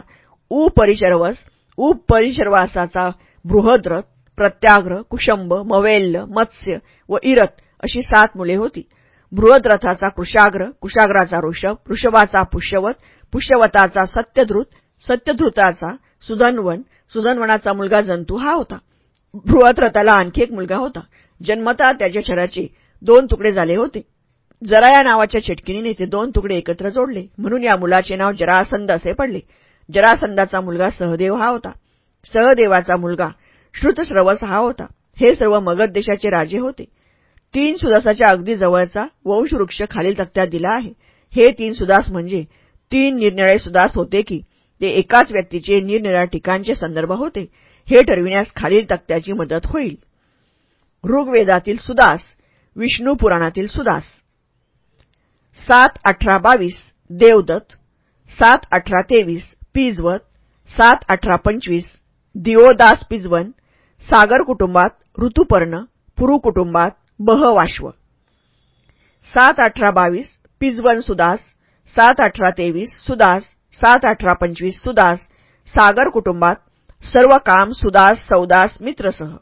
उपरिचरवस उपरिचरवासाचा बृहद्रथ प्रत्याग्र कुशंब मवेल्ल मत्स्य व इरत अशी सात मुले होती. बृहद्रथाचा कुशाग्र कुशाग्राचा ऋषभ ऋषभाचा पुष्यवत पुष्यवताचा सत्यधृत सत्यधृताचा सुधनवन सुधनवनाचा मुलगा जंतू हा होता. बृहद्रथाला आणखी एक मुलगा होता. जन्मता त्याच्या शराचे दोन तुकडे झाले होते. जरा या नावाच्या चिटकिनीने ते दोन तुकडे एकत्र जोडले. म्हणून या मुलाचे नाव जरासंद असे पडले. जरासंदाचा मुलगा सहदेव हा होता. सहदेवाचा मुलगा श्रुतश्रवस हा होता. हे सर्व मगध देशाचे राजे होते. तीन सुदासाच्या अगदी जवळचा वंशवृक्ष खालील तक्त्यात दिला आहे. हे तीन सुदास म्हणजे तीन निरनिळे सुदास होते की ते एकाच व्यक्तीचे निरनिळ्या ठिकाणचे संदर्भ होते. हे ठरविण्यास खालील तक्त्याची मदत होईल. ऋग्वेदातील सुदास विष्णू पुराणातील सुदास. सात अठरा बावीस देवदत्त. सात अठरा तेवीस पिजवत. सात अठरा पंचवीस दिओदास पिजवन. सागर कुटुंबात ऋतुपर्ण पुरु कुटुंबात बहवाश्व. सात अठरा बावीस पिजवन सुदास. सात अठरा तेवीस सुदास. सात अठरा पंचवीस सुदास. सागर कुटुंबात सर्व काम सुदास सौदास मित्रसह.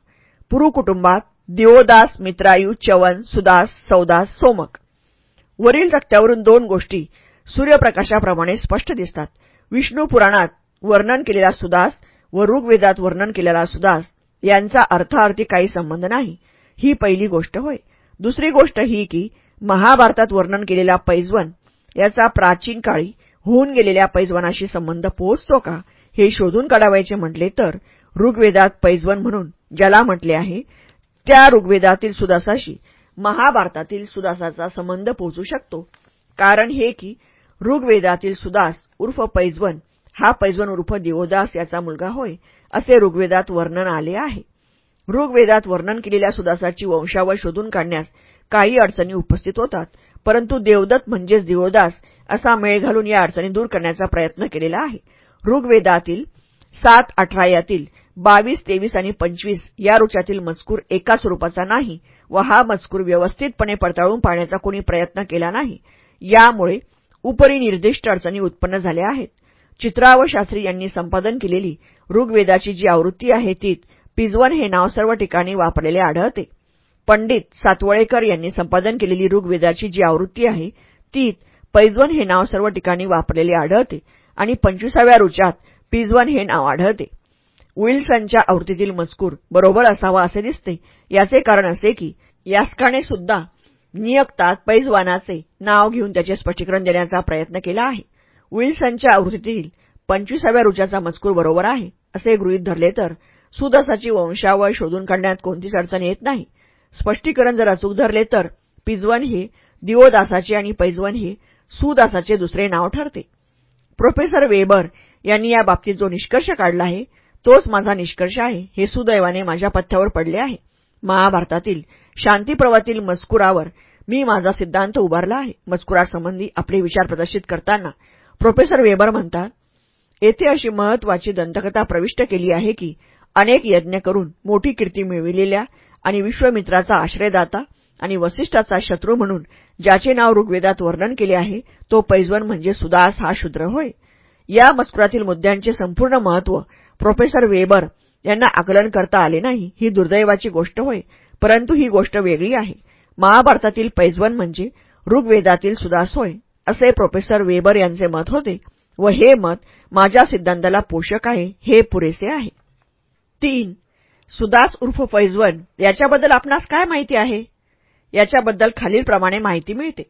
पुरु कुटुंबात दिओदास मित्रायू चवन सुदास सौदास सोमक. वरील तक्त्यावरून दोन गोष्टी सूर्यप्रकाशाप्रमाणे स्पष्ट दिसतात. विष्णू पुराणात वर्णन केलेला सुदास व ऋग्वेदात वर्णन केलेला सुदास यांचा अर्थार्थी काही संबंध नाही. ही पहिली गोष्ट होय. दुसरी गोष्ट ही की महाभारतात वर्णन केलेला पैजवन याचा प्राचीन काळी होऊन गेलेल्या पैजवनाशी संबंध पोहोचतो का हे शोधून काढावायचे म्हटले तर ऋग्वेदात पैजवन म्हणून ज्याला म्हटले आहे त्या ऋग्वेदातील सुदासाशी महाभारतातील सुदासाचा संबंध पोहोचू शकतो. कारण हे की ऋग्वेदातील सुदास उर्फ पैजवन हा पैजवन उर्फ देवदास याचा मुलगा होय असे ऋग्वेदात वर्णन आले आहे. ऋग्वेदात वर्णन केलेल्या सुदासाची वंशावळ शोधून काढण्यास काही अडचणी उपस्थित होतात परंतु देवदत्त म्हणजेच देवदास असा मेळ घालून या अडचणी दूर करण्याचा प्रयत्न केलेला आहे. ऋग्वेदातील सात अठरा यातील बावीस तेवीस आणि पंचवीस या रुचातील मजकूर एका स्वरूपाचा नाही व हा मजकूर व्यवस्थितपणे पडताळून पाहण्याचा कोणी प्रयत्न केला नाही. यामुळे उपरी निर्दिष्ट अडचणी उत्पन्न झाल्या आहेत. चित्राव शास्त्री यांनी संपादन केलेली ऋग्वेदाची जी आवृत्ती आहे तीत पिजवन हे नाव सर्व ठिकाणी वापरलेले आढळते. पंडित सातवळेकर यांनी संपादन केलेली ऋग्वेदाची जी आवृत्ती आहे तीत पैजवन हे नाव सर्व ठिकाणी वापरलेले आढळते आणि पंचवीसाव्या रुचात पिजवन हे नाव आढळते. विल्सनच्या आवृत्तीतील मजकूर बरोबर असावा असे दिसते. याचे कारण असे की यास्काने सुद्धा नियक्तात पैजवानाचे नाव घेऊन त्याचे स्पष्टीकरण देण्याचा प्रयत्न केला आहे. विल्सनच्या आवृत्तीतील पंचवीसाव्या रुचाचा मजकूर बरोबर आहे असे गृहीत धरले तर सुदासाची वंशावळ शोधून काढण्यात कोणतीच अडचण येत नाही. स्पष्टीकरण जर अचूक धरले तर पिजवन हे दिओदासाचे आणि पैजवन हे सुदासाचे दुसरे नाव ठरते. प्रोफेसर वेबर यांनी या बाबतीत जो निष्कर्ष काढला आहे तोच माझा निष्कर्ष आहे. हे सुदैवाने माझ्या पथ्यावर पडले आहे. महाभारतातील शांतीप्रवातील मजकुरावर मी माझा सिद्धांत उभारला आहे. मजकुरासंबंधी आपले विचार प्रदर्शित करताना प्रोफेसर वेबर म्हणतात येथे अशी महत्वाची दंतकथा प्रविष्ट केली आहे की अनेक यज्ञ करून मोठी कीर्ती मिळविलेल्या आणि विश्वमित्राचा आश्रयदाता आणि वसिष्ठाचा शत्रू म्हणून ज्याचे नाव ऋग्वेदात वर्णन केले आहे तो पैजवन म्हणजे सुदास हा शूद्र होय. या मजकुरातील मुद्द्यांचे संपूर्ण महत्त्व प्रोफेसर वेबर यांना आकलन करता आले नाही. ही दुर्दैवाची गोष्ट होय. परंतु ही गोष्ट वेगळी आहे. महाभारतातील पैजवन म्हणजे ऋग्वेदातील सुदास होय असे प्रोफेसर वेबर यांचे मत होते व हे मत माझ्या सिद्धांताला पोषक आहे हे पुरेसे आहे. तीन सुदास उर्फ फैजवन याच्याबद्दल आपणास काय माहिती आहे? याच्याबद्दल खालीलप्रमाणे माहिती मिळते.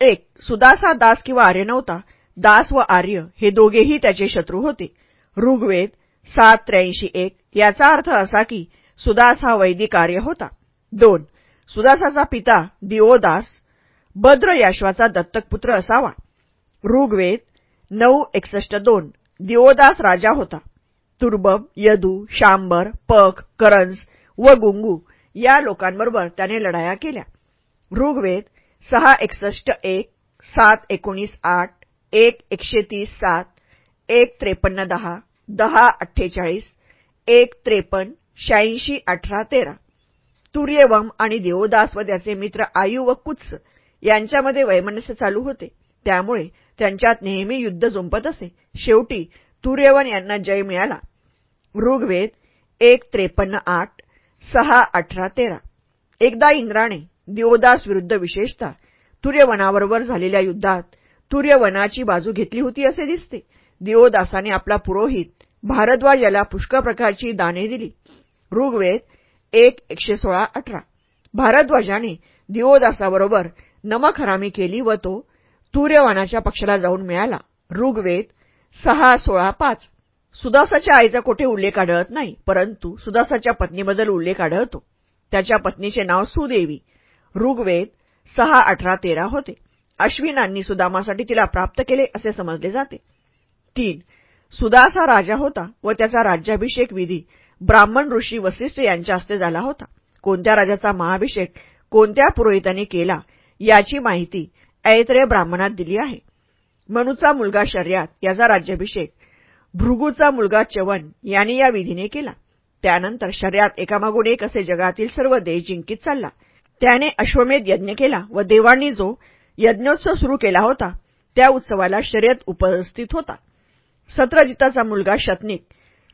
एक सुदास हा दास किंवा आर्य नव्हता. दास व आर्य हे दोघेही त्याचे शत्रू होते. ऋग्वेद सात त्र्याऐंशी एक. याचा अर्थ असा की सुदास हा वैदिक आर्य होता. दोन. सुदासाचा पिता दिओदास भद्र याश्वाचा दत्तकपुत्र असावा. ऋग्वेद नऊ एकसष्ट दोन. दिओदास राजा होता. तुर्बम यदू शांबर पख करंज व गुंगू या लोकांबरोबर त्याने लढाया केल्या. ऋग्वेद सहा एकसष्ट एक सात एकोणीस आठ एक एकशे तीस सात एक त्रेपन्न दहा दहा अठ्ठेचाळीस एक त्रेपन्न शहाऐंशी अठरा तेरा. तुर्यवम आणि देवदास व त्याचे मित्र आयु व कुत्स यांच्यामध्ये वैमनस्य चालू होते. त्यामुळे त्यांच्यात नेहमी युद्ध जुंपत असे. शेवटी तुर्यवन यांना जय मिळाला. ऋग्वेद एक त्रेपन्न आठ सहा अठरा तेरा. एकदा इंद्राने देवदास विरुद्ध विशेषतः तुर्यवनाबरोबर झालेल्या युद्धात तुर्यवनाची बाजू घेतली होती असे दिसते. देवदासाने आपला पुरोहित भारद्वाज याला पुष्कळ प्रकारची दाने दिली. ऋग्वेद एक एकशे सोळा अठरा. भारद्वाजाने दिवोदासाबरोबर हरामी केली व तो तूर्यवानाच्या पक्षाला जाऊन मिळाला. ऋग्वेद सहा सोळा पाच. सुदासाच्या आईचा कोठे उल्लेख आढळत नाही परंतु सुदासाच्या पत्नीबद्दल उल्लेख आढळतो. त्याच्या पत्नीचे नाव सुदेवी. ऋग्वेद सहा अठरा तेरा होते. अश्विनांनी सुदामासाठी तिला प्राप्त केले असे समजले जाते. तीन. सुदास हा राजा होता व त्याचा राज्याभिषेक विधी ब्राह्मण ऋषी वसिष्ठ यांच्या हस्ते झाला होता. कोणत्या राजाचा महाभिषेक कोणत्या पुरोहितांनी केला याची माहिती ऐत्रेय ब्राह्मणात दिली आहे. मनुचा मुलगा शर्यात याचा राज्याभिषेक भृगूचा मुलगा चवन यांनी या विधीने केला. त्यानंतर शर्यात एकामागून एक असे जगातील सर्व देश जिंकीत चालला. त्याने अश्वमेध यज्ञ केला व देवांनी जो यज्ञोत्सव सुरू केला होता त्या उत्सवाला शर्यत उपस्थित होता. सत्रजिताचा मुलगा शतनिक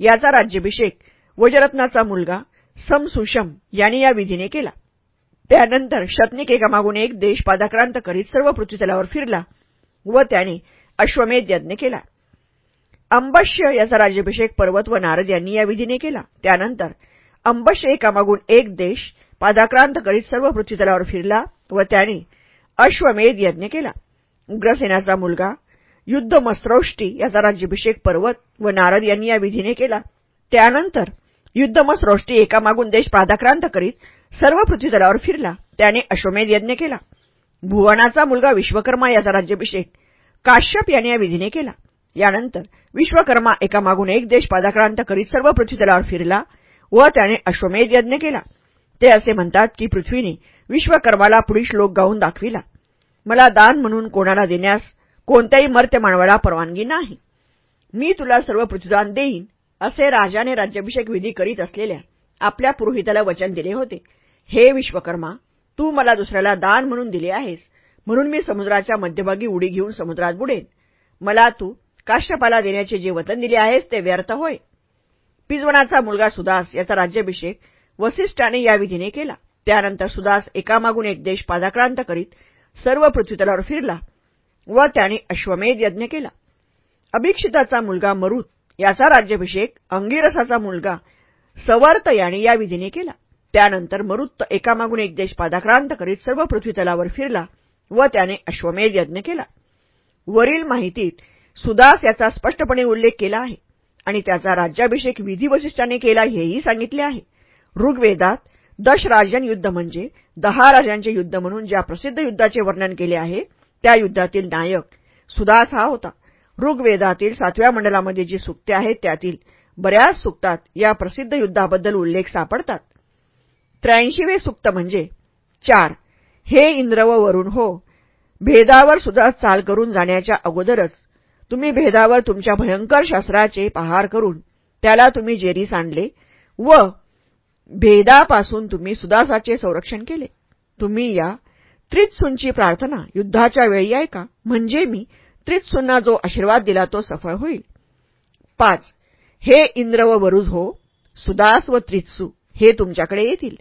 याचा राज्याभिषेक वजरत्नाचा मुलगा समसुषम यांनी या विधीने केला. त्यानंतर शतनिक एकामागून एक देश पादाक्रांत करीत सर्व पृथ्वीतलावर फिरला व त्याने अश्वमेध यज्ञ केला. अंबश्य याचा राज्याभिषेक पर्वत व नारद यांनी या विधीने केला. त्यानंतर अंबश्य एकामागून एक देश पादाक्रांत करीत सर्व पृथ्वीतलावर फिरला व त्याने अश्वमेध यज्ञ केला. उग्रसेनाचा मुलगा युद्ध युद्धमस्रौष्टी याचा राज्याभिषेक पर्वत व नारद यांनी या विधीने केला. त्यानंतर युद्धमस्रौष्टी एकामागून देश पादाक्रांत करीत सर्व पृथ्वीतलावर फिरला. त्याने अश्वमेध यज्ञ केला. भुवनाचा मुलगा विश्वकर्मा याचा राज्याभिषेक काश्यप याने या विधीने केला. यानंतर विश्वकर्मा एकामागून एक देश पादाक्रांत करीत सर्व पृथ्वीतलावर फिरला व त्याने अश्वमेध यज्ञ केला. ते असे म्हणतात की पृथ्वीने विश्वकर्माला पुढील श्लोक गाऊन दाखविला. मला दान म्हणून कोणाला देण्यास कोणत्याही मर्त्य मानवाला परवानगी नाही. मी तुला सर्व पृथ्वीदान देईन असे राजाने राज्याभिषेक विधी करीत असलेल्या आपल्या पुरोहिताला वचन दिले होते. हे विश्वकर्मा तू मला दुसऱ्याला दान म्हणून दिले आहेस म्हणून मी समुद्राच्या मध्यभागी उडी घेऊन समुद्रात बुडेन. मला तू काश्यपाला देण्याचे जे वतन दिले आहेस ते व्यर्थ होय. पिजवनाचा मुलगा सुदास याचा राज्याभिषेक वसिष्ठाने या विधीने केला. त्यानंतर सुदास एकामागून एक देश पादाक्रांत करीत सर्व पृथ्वीतलावर फिरला. व त्याने अश्वमेध यज्ञ केला. अभिक्षिताचा मुलगा मरुत याचा राज्याभिषेक अंगिरसाचा मुलगा सवर्त याने या विधीने केला. त्यानंतर मरुत्त एकामागून एक देश पादाक्रांत करीत सर्व पृथ्वीतलावर फिरला व त्याने अश्वमेध यज्ञ केला. वरील माहितीत सुदास याचा स्पष्टपणे उल्लेख केला आहे आणि त्याचा राज्याभिषेक विधी वशिष्ठाने केला हेही सांगितले आहे. ऋग्वेदात दशराजन युद्ध म्हणजे दहा राजांचे युद्ध म्हणून ज्या प्रसिद्ध युद्धाचे वर्णन केले आहे त्या युद्धातील नायक सुदास हा होता. ऋग्वेदातील सातव्या मंडलामध्ये जी सुक्ते आहेत त्यातील बऱ्याच सुक्तात या प्रसिद्ध युद्धाबद्दल उल्लेख सापडतात. त्र्याऐंशीवे सुक्त म्हणजे चार. हे इंद्र व वरुण हो भेदावर सुद्धा चाल करून जाण्याच्या अगोदरच तुम्ही भेदावर तुमच्या भयंकर शस्त्राचे पहार करून त्याला तुम्ही जेरीस आणले व भेदापासून तुम्ही सुदासाचे संरक्षण केले. तुम्ही या त्रितसूंची प्रार्थना युद्धाच्या वेळी ऐका म्हणजे मी त्रितसूंना जो आशीर्वाद दिला तो सफळ होईल. पाच हे इंद्र व वरुज हो सुदास व त्रित्सू हे तुमच्याकडे येतील.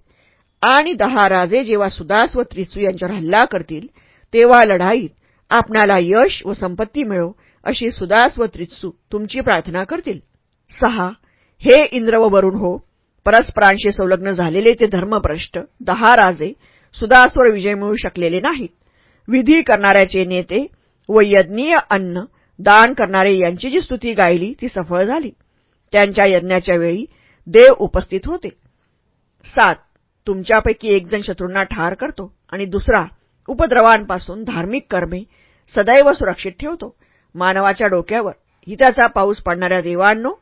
आणि दहा राजे जेव्हा सुदास व त्रिसू यांच्यावर हल्ला करतील तेव्हा लढाईत आपणाला यश व संपत्ती मिळो अशी सुदास व त्रित्सू तुमची प्रार्थना करतील. सहा हे इंद्र व वरुण हो परस्परांशी संलग्न झालेले ते धर्मभ्रष्ट दहा राजे सुदासवर विजय मिळू शकलेले नाहीत. विधी करणाऱ्याचे नेते व यज्ञीय अन्न दान करणारे यांची जी स्तुती गायली ती सफळ झाली. त्यांच्या यज्ञाच्या वेळी देव उपस्थित होते. सात तुमच्यापैकी एकजण शत्रूंना ठार करतो आणि दुसरा उपद्रवांपासून धार्मिक कर्मे सदैव सुरक्षित ठेवतो. मानवाच्या डोक्यावर हिताचा पाऊस पडणाऱ्या देवांनो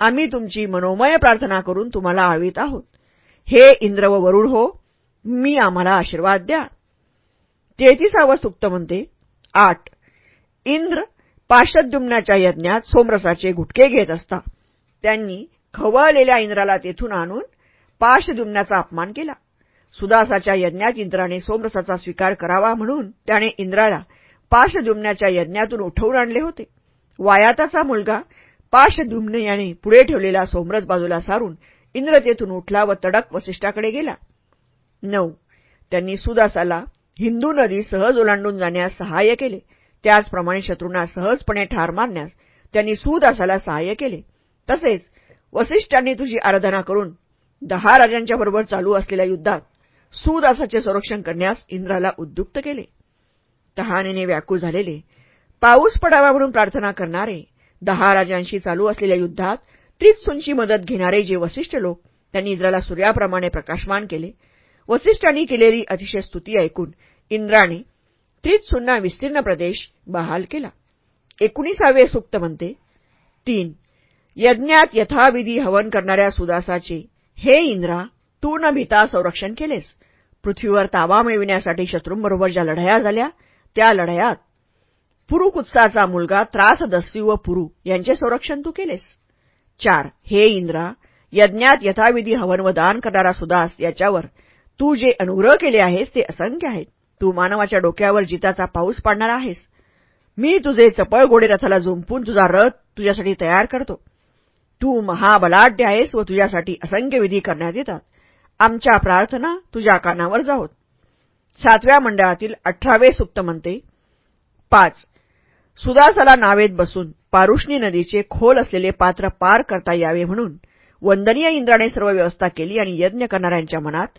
आम्ही तुमची मनोमय प्रार्थना करून तुम्हाला आळवीत आहोत. हे इंद्र व वरुण हो मी आम्हाला आशीर्वाद द्या. तेहतीसावं सुक्त म्हणते. आठ. इंद्र पाशद्युम्नाच्या यज्ञात सोमरसाचे गुटके घेत असता. त्यांनी खवळलेल्या इंद्राला तेथून आणून पाशद्युम्नाचा अपमान केला. सुदासाच्या यज्ञात इंद्राने सोमरसाचा स्वीकार करावा म्हणून त्याने इंद्राला पाशद्युम्नाच्या यज्ञातून उठवून आणले होते. वायाताचा मुलगा पाशद्युम्न याने पुढे ठेवलेला सोमरस बाजूला सारून इंद्र तेथून उठला व तडक वसिष्ठाकडे गेला. नऊ. त्यांनी सुदासाला हिंदू नदी सहज ओलांडून जाण्यास सहाय्य केले. त्याचप्रमाणे शत्रूंना सहजपणे ठार मारण्यास त्यांनी सुदासाला सहाय्य केले. तसेच वसिष्ठांनी तुझी आराधना करून दहा राजांच्या बरोबर चालू असलेल्या युद्धात सुदासाचे संरक्षण करण्यास इंद्राला उद्युक्त केले. तहानेने व्याकुळ झालेले पाऊस पडावा म्हणून प्रार्थना करणारे दहा राजांशी चालू असलेल्या युद्धात त्रित्सूंची मदत घेणारे जे वसिष्ठ लोक त्यांनी इंद्राला सूर्याप्रमाणे प्रकाशमान केले वसिष्ठांनी केलेली अतिशय स्तुती ऐकून इंद्राने त्रित्सूंना विस्तीर्ण प्रदेश बहाल केला. एकोणीसावे सूक्त म्हणते तीन यज्ञात यथाविधी हवन करणाऱ्या सुदासाचे हे इंद्रा तू न भीता संरक्षण केलेस. पृथ्वीवर ताबा मिळविण्यासाठी शत्रूंबरोबर ज्या लढाया झाल्या त्या लढायात पुरुकुत्साचा मुलगा त्रासदस्यू व पुरु यांचे संरक्षण तू केलेस. चार हे इंद्रा यज्ञात यथाविधी हवन व दान करणारा सुदास याच्यावर तू जे अनुग्रह केले आहेस ते असंख्य आहेत. तू मानवाच्या डोक्यावर जिताचा पाऊस पाडणार आहेस. मी तुझे चपळ गोडे रथाला झुंपून तुझा रथ तुझ्यासाठी तयार करतो. तू महाबलाढ्य आहेस व तुझ्यासाठी असंख्य विधी करण्यात येतात. आमच्या प्रार्थना तुझ्या कानावर जाहोत सातव्या मंडळातील अठरावे सुप्त म्हणते पाच. सुदासाला नावेत बसून पारुष्णी नदीचे खोल असलेले पात्र पार करता यावे म्हणून वंदनीय इंद्राने सर्व व्यवस्था केली आणि यज्ञ करणाऱ्यांच्या मनात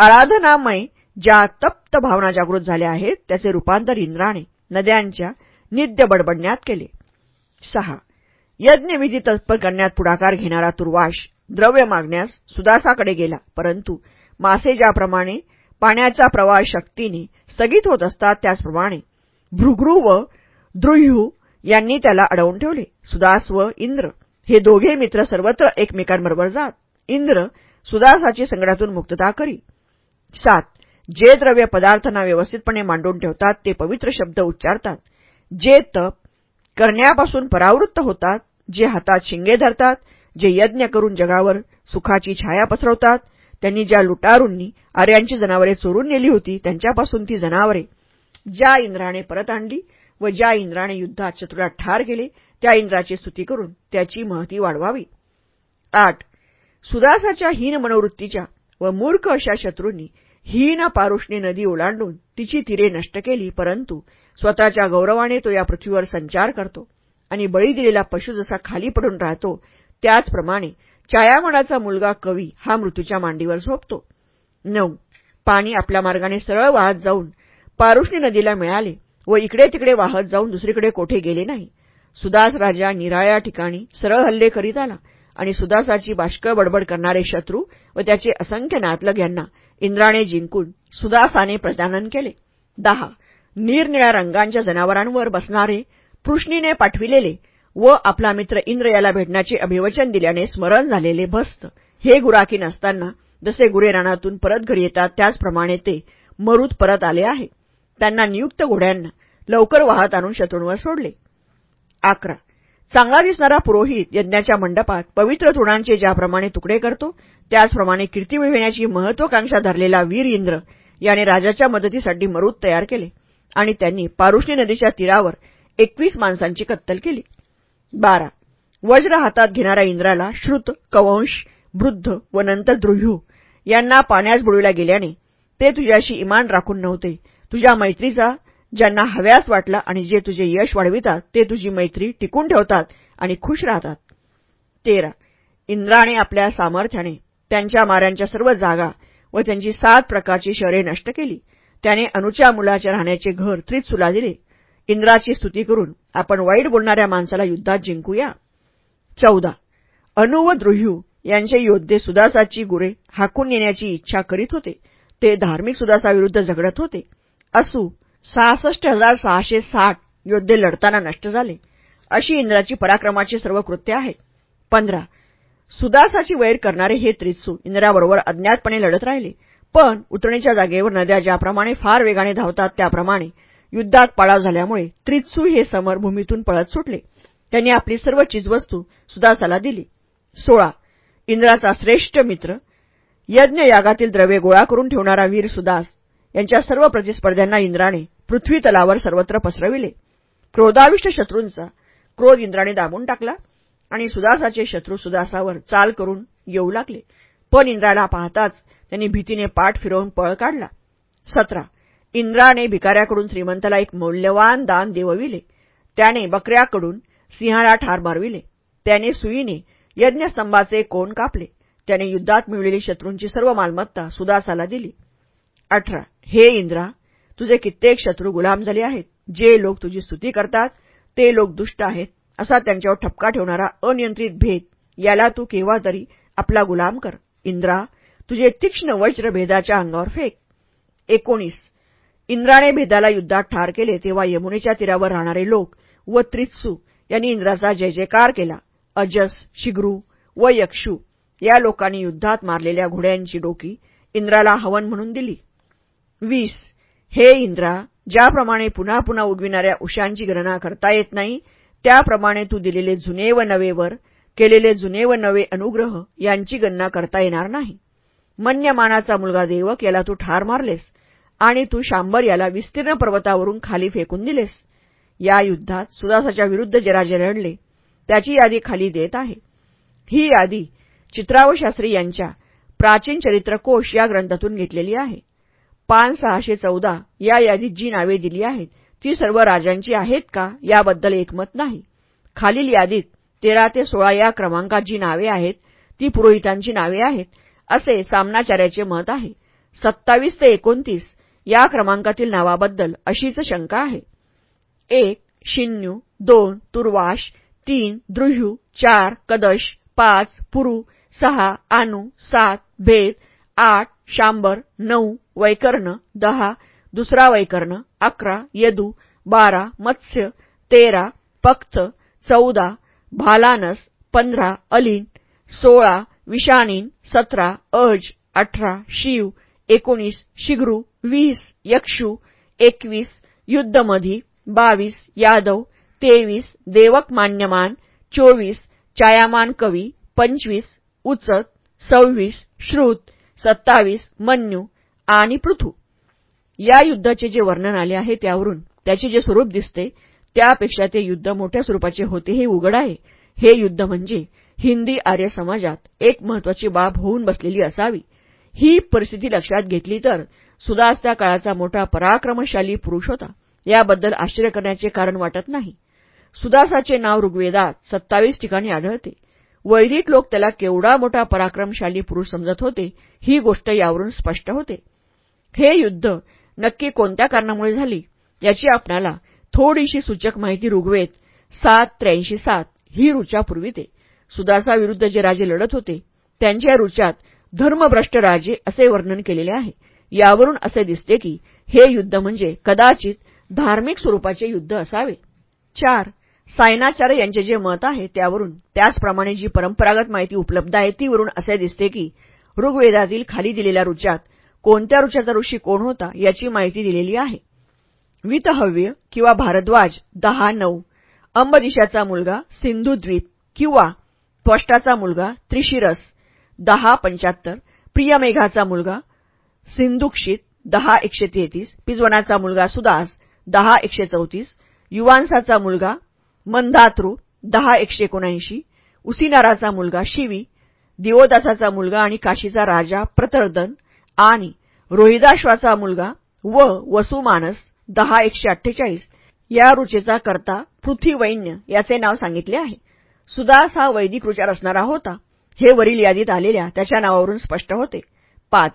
आराधनामय ज्या तप्त भावना जागृत झाल्या आहेत त्याचे रूपांतर इंद्राने नद्यांच्या निद्य बडबडण्यात केले. सहा. यज्ञविधी तत्पर करण्यात पुढाकार घेणारा तुर्वाश द्रव्य मागण्यास सुदासाकडे गेला परंतु मासे ज्याप्रमाणे पाण्याचा प्रवाह शक्तीने स्थगित होत असतात त्याचप्रमाणे भृगृ व द्रुह्यू यांनी त्याला अडवून ठेवले. सुदास व इंद्र हे दोघे मित्र सर्वत्र एकमेकांबरोबर जात. इंद्र सुदासाची संकटातून मुक्तता करी. सात. जे द्रव्य पदार्थांना व्यवस्थितपणे मांडून ठेवतात ते पवित्र शब्द उच्चारतात. जे तप करण्यापासून परावृत्त होतात जे हातात शिंगे धरतात जे यज्ञ करून जगावर सुखाची छाया पसरवतात त्यांनी ज्या लुटारूंनी आर्यांची जनावरे चोरून नेली होती त्यांच्यापासून ती जनावरे. ज्या इंद्राने परत आणली व ज्या इंद्राने युद्धात शत्रूला ठार केले त्या इंद्राची स्तुती करून त्याची महती वाढवावी. आठ. सुदासाच्या हीन मनोवृत्तीच्या व मूर्ख अशा शत्रूंनी हीन पारुष्णी नदी ओलांडून तिची तीरे नष्ट केली परंतु स्वतःच्या गौरवाने तो या पृथ्वीवर संचार करतो आणि बळी दिलेला पशु जसा खाली पडून राहतो त्याचप्रमाणे चायामणाचा मुलगा कवी हा मृत्यूच्या मांडीवर झोपतो. नऊ. पाणी आपल्या मार्गाने सरळ वाहत जाऊन पारुष्णी नदीला मिळाले व इकडे तिकडे वाहत जाऊन दुसरीकडे कोठे गेले नाही. सुदास राजा निराळ्या ठिकाणी सरळ हल्ले करीत आला आणि सुदासाची बाष्कळ बडबड करणारे शत्रू व त्याचे असंख्य नातलग यांना इंद्राने जिंकून सुदासाने प्रजानन केले. दहा. निरनिळ्या रंगांच्या जनावरांवर बसणारे पृष्णीने पाठविलेले व आपला मित्र इंद्र याला भेटण्याचे अभिवचन दिल्याने स्मरण झालेले भस्त. हे गुराकी नसताना जसे गुरे रानातून परत घरी येतात त्याचप्रमाणे ते मरुत परत आले आहे. त्यांना नियुक्त घोड्यांना लवकर वाहत आणून शत्रूंवर सोडले. अकरा. चांगला दिसणारा पुरोहित यज्ञाच्या मंडपात पवित्र तृणांचे ज्याप्रमाणे तुकडे करतो त्याचप्रमाणे कीर्ती मिळविण्याची महत्वाकांक्षा धरलेला वीर इंद्र याने राजाच्या मदतीसाठी मरुद तयार केले आणि त्यांनी पारुष्णी नदीच्या तीरावर एकवीस माणसांची कत्तल केली. बारा. वज्र हातात घेणाऱ्या इंद्राला श्रुत कवंश वृद्ध व नंतर द्रुह्यू यांना पाण्यास बुडविल्या गेल्याने ते तुझ्याशी इमान राखून नव्हते. तुझ्या मैत्रीचा ज्यांना हव्यास वाटला आणि जे तुझे यश वाढवितात ते तुझी मैत्री टिकून ठेवतात आणि खुश राहतात. तेरा. इंद्राने आपल्या सामर्थ्याने त्यांच्या माऱ्यांच्या सर्व जागा व त्यांची सात प्रकारची शहरे नष्ट केली. त्याने अनुच्या मुलाच्या राहण्याचे घर त्रितसुला दिले. इंद्राची स्तुती करून आपण वाईट बोलणाऱ्या माणसाला युद्धात जिंकूया. चौदा. अनु व द्रुह्यू यांचे योद्धे सुदासाची गुरे हाकून येण्याची इच्छा करीत होते. ते धार्मिक सुदासाविरुद्ध झगडत होते. असू सहासष्ट हजार सहाशे साठ योद्धे लढताना नष्ट झाले. अशी इंद्राची पराक्रमाची सर्व कृत्य आहेत. पंधरा. सुदासाची वैर करणारे हे त्रित्सू इंद्राबरोबर अज्ञातपणे लढत राहिले. पण उतरणीच्या जागेवर नद्या ज्याप्रमाणे फार वेगाने धावतात त्याप्रमाणे युद्धात पाडाव झाल्यामुळे त्रित्सू हे समरभूमीतून पळत सुटले. त्यांनी आपली सर्व चीजवस्तू सुदासाला दिली. सोळा. इंद्राचा श्रेष्ठ मित्र. यज्ञ यागातील द्रव्ये गोळा करून ठेवणारा वीर सुदास यांच्या सर्व प्रतिस्पर्ध्यांना इंद्राने पृथ्वी तलावर सर्वत्र पसरविले. क्रोधाविष्ट शत्रूंचा क्रोध इंद्राने दाबून टाकला आणि सुदासाचे शत्रू सुदासावर चाल करून येऊ लागले. पण इंद्राला पाहताच त्यांनी भीतीने पाठ फिरवून पळ काढला. सतरा. इंद्राने भिकाऱ्याकडून श्रीमंताला एक मौल्यवान दान देवविले. त्याने बकऱ्याकडून सिंहाला ठार मारविले. त्याने सुईने यज्ञस्तंभाचे कोण कापले? त्याने युद्धात मिळलेली शत्रूंची सर्व मालमत्ता सुदासाला दिली. अठरा. हे इंद्रा तुझे कित्येक शत्रू गुलाम झाले आहेत. जे लोक तुझी स्तुती करतात ते लोक दुष्ट आहेत. असा त्यांच्यावर ठपका ठेवणारा अनियंत्रित भेद याला तू केव्हा तरी आपला गुलाम कर. इंद्रा तुझे तीक्ष्ण वज्र भेदाच्या अंगावर फेक. एकोणीस. इंद्राने भेदाला युद्धात ठार केले तेव्हा यमुनेच्या तीरावर राहणारे लोक व त्रित्सू यांनी इंद्राचा जय जयकार केला. अजस शिग्रू व यक्षू या लोकांनी युद्धात मारलेल्या घोड्यांची डोकी इंद्राला हवन म्हणून दिली. वीस. हे इंद्रा ज्याप्रमाणे पुन्हा पुन्हा उगविणाऱ्या उशांची गणना करता येत नाही त्याप्रमाणे तू दिलेले जुने व नवेवर केलेले जुने व नवे अनुग्रह यांची गणना करता येणार नाही. मन्यमानाचा मुलगा देवक याला तू ठार मारलेस आणि तू शांबर याला विस्तीर्ण पर्वतावरून खाली फेकून दिलेस. या युद्धात सुदासाच्या विरुद्ध जराजे लढले त्याची यादी खाली देत आहे. ही यादी चित्रावशास्त्री यांच्या प्राचीन चरित्रकोश या ग्रंथातून घेतलेली आहे. पान सहाशे चौदा या यादीत जी नावे दिली आहेत ती सर्व राजांची आहेत का याबद्दल एकमत नाही. खालील यादीत तेरा ते सोळा या क्रमांकात जी नावे आहेत ती पुरोहितांची नावे आहेत असे सामनाचार्याचे मत आहे. सत्तावीस ते एकोणतीस या क्रमांकातील नावाबद्दल अशीच शंका आहे. एक शिन्यू दोन तुर्वाश तीन द्रुह्यू चार कदश पाच पुरु सहा आनू सात भेद आठ शांबर नऊ वैकर्ण दहा दुसरा वैकर्ण अकरा यदू बारा मत्स्य तेरा पक्त चौदा भालानस पंधरा अलीन सोळा विषाणीन सतरा अज अठरा शिव एकोणीस शिग्रू वीस यक्षू एकवीस युद्धमधी बावीस यादव तेवीस देवक मान्यमान चोवीस चायामान कवी पंचवीस उचक सव्वीस श्रुत सत्तावीस मन्यू आणि पृथू. या युद्धाचे जे वर्णन आले आहे त्यावरून त्याचे जे स्वरूप दिसते त्यापेक्षा ते युद्ध मोठ्या स्वरूपाचे होते हे उघड आहे. हे युद्ध म्हणजे हिंदी आर्य समाजात एक महत्वाची बाब होऊन बसलेली असावी. ही परिस्थिती लक्षात घेतली तर सुदास त्या काळाचा मोठा पराक्रमशाली पुरुष होता. याबद्दल आश्चर्य करण्याचे कारण वाटत नाही. सुदासाचे नाव ऋग्वेदात सत्तावीस ठिकाणी आढळते. वैदिक लोक त्याला केवढा मोठा पराक्रमशाली पुरुष समजत होते ही गोष्ट यावरून स्पष्ट होते. हे युद्ध नक्की कोणत्या कारणामुळे झाली याची आपणाला थोडीशी सूचक माहिती ऋग्वेद सात त्र्याऐंशी सात ही रुचा पुरविते सुदासाविरुद्ध जे राजे लढत होते त्यांच्या रुचात धर्मभ्रष्ट राजे असे वर्णन केलेले आहे. यावरून असे दिसते की हे युद्ध म्हणजे कदाचित धार्मिक स्वरूपाचे युद्ध असावे. चार सायनाचार्य यांचे जे मत आहे त्यावरून त्याचप्रमाणे जी परंपरागत माहिती उपलब्ध आहे तीवरून असे दिसते की ऋग्वेदातील खाली दिलेल्या रुचात कोणत्या ऋषाचा ऋषी कोण होता याची माहिती दिलेली आहे. वितहव्य किंवा भारद्वाज दहा नऊ. अंबदिशाचा मुलगा सिंधुद्वीप. किंवा त्वष्टाचा मुलगा त्रिशिरस. दहा पंच्याहत्तर. प्रियमेघाचा मुलगा सिंधुक्षित. दहा एकशे तेहतीस. पिजवनाचा मुलगा सुदास. दहा एकशे चौतीस. युवांसाचा मुलगा मंदातृ. दहा एकशे एकोणऐंशी. उसिनाराचा मुलगा शिवी. दिवोदासाचा मुलगा आणि काशीचा राजा प्रतर्दन. आणि रोहिदाश्वाचा मुलगा व वसुमानस दहा एकशे अठ्ठेचाळीस या रुचेचा करता पृथ्वीवैन्य याचे नाव सांगितले आहे. सुदास हा वैदिक रुचार असणारा होता. हे वरील यादीत आलेल्या त्याच्या नावावरून स्पष्ट होते. पाच.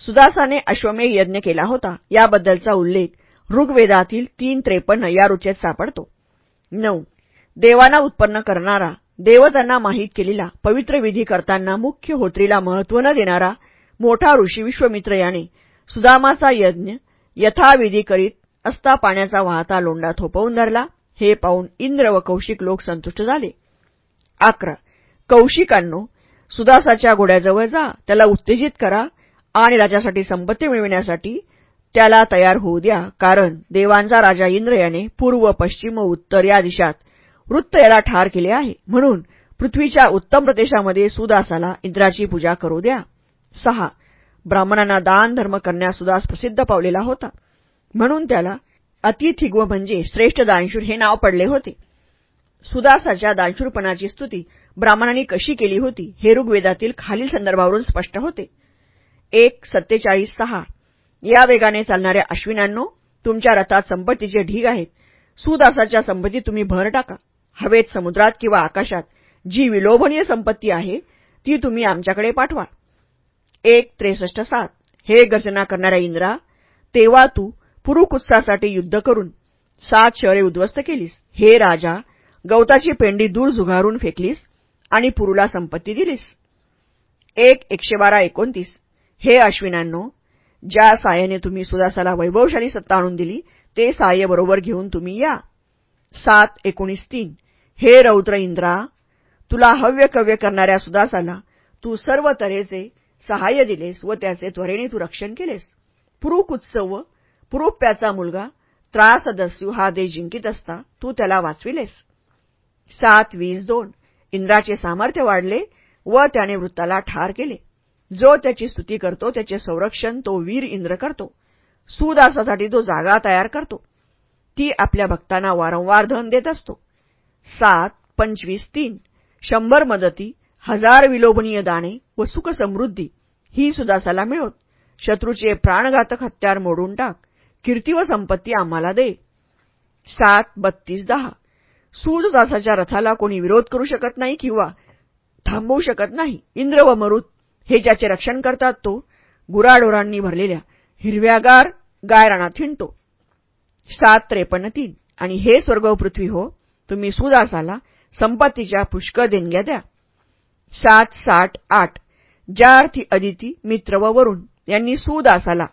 सुदासाने अश्वमेघ यज्ञ केला होता. याबद्दलचा उल्लेख ऋग्वेदातील तीन त्रेपन्न या रुचेत सापडतो. नऊ. देवांना उत्पन्न करणारा देवतांना माहीत केलेला पवित्र विधी करताना मुख्य होत्रीला महत्त्व न देणारा मोठा ऋषी विश्वमित्र याने सुदामाचा यज्ञ यथाविधी करीत असता पाण्याचा वाहता लोंडा थोपवून धरला. हे पाहून इंद्र व कौशिक लोक संतुष्ट झाले. अकरा. कौशिकांनो सुदासाच्या घोड्याजवळ जा. त्याला उत्तेजित करा आणि राजासाठी संपत्ती मिळविण्यासाठी त्याला तयार होऊ द्या. कारण देवांचा राजा इंद्र याने पूर्व पश्चिम व उत्तर या दिशात वृत्त याला ठार केले आहे. म्हणून पृथ्वीच्या उत्तम प्रदेशामध्ये सुदासाला इंद्राची पूजा करू द्या. सहा. ब्राह्मणांना दान धर्म करण्यास सुदास प्रसिद्ध पावलेला होता. म्हणून त्याला अतिथिग्व म्हणजे श्रेष्ठ दानशूर हे नाव पडले होते. सुदासाच्या दानशूरपणाची स्तुती ब्राह्मणांनी कशी केली होती हे ऋग्वेदातील खालील संदर्भावरून स्पष्ट होते. एक सत्तेचाळीस सहा. या वेगाने चालणाऱ्या अश्विनांनो तुमच्या रथात संपत्तीचे ढीग आहेत सुदासाच्या संपत्तीत तुम्ही भर टाका. हवेत समुद्रात किंवा आकाशात जी विलोभनीय संपत्ती आहे ती तुम्ही आमच्याकडे पाठवा. एक त्रेसष्ट सात. हे गर्जना करणाऱ्या इंद्रा तेव्हा तू पुरुकुत्सासाठी युद्ध करून सात शहरे उद्ध्वस्त केलीस. हे राजा गवताची पेंडी दूर झुगारून फेकलीस आणि पुरूला संपत्ती दिलीस. एक एकशे बारा एकोणतीस. हे अश्विनांनो ज्या साह्याने तुम्ही सुदासाला वैभवशाली सत्ता आणून दिली ते साह्य बरोबर घेऊन तुम्ही या. सात एकोणीस तीन. हे रौद्र इंद्रा तुला हव्य कव्य करणाऱ्या सुदासाला तू सर्व तऱ्हेचे सहाय्य दिलेस व त्याचे त्वरेने तू रक्षण केलेस. पुरुकुत्सव पुरुप्याचा मुलगा त्रासदस्यू हा देश जिंकित असता तू त्याला वाचविलेस. सात वीस दोन इंद्राचे सामर्थ्य वाढले व त्याने वृत्ताला ठार केले. जो त्याची स्तुती करतो त्याचे संरक्षण तो वीर इंद्र करतो. सुदासासाठी तो जागा तयार करतो. ती आपल्या भक्तांना वारंवार धन देत असतो. सात पंचवीस तीन शंभर मदती हजार विलोभनीय दाणे व सुख समृद्धी ही सुदासाला मिळवत शत्रूचे प्राणघातक हत्यार मोडून टाक. कीर्ती व संपत्ती आम्हाला दे. सात बत्तीस दहा. सूददासाच्या रथाला कोणी विरोध करू शकत नाही किंवा थांबवू शकत नाही. इंद्र व मरुत हे ज्याचे रक्षण करतात तो गुराढोरांनी भरलेल्या हिरव्यागार गायराणात हिंडतो. सात त्रेपन्न तीन. आणि हे स्वर्ग पृथ्वी हो तुम्ही सुदासाला संपत्तीच्या पुष्कळ देणग्या द्या. सात साठ आठ. ज्या अर्थी अदिती मित्र व वरुण यांनी सुदासाला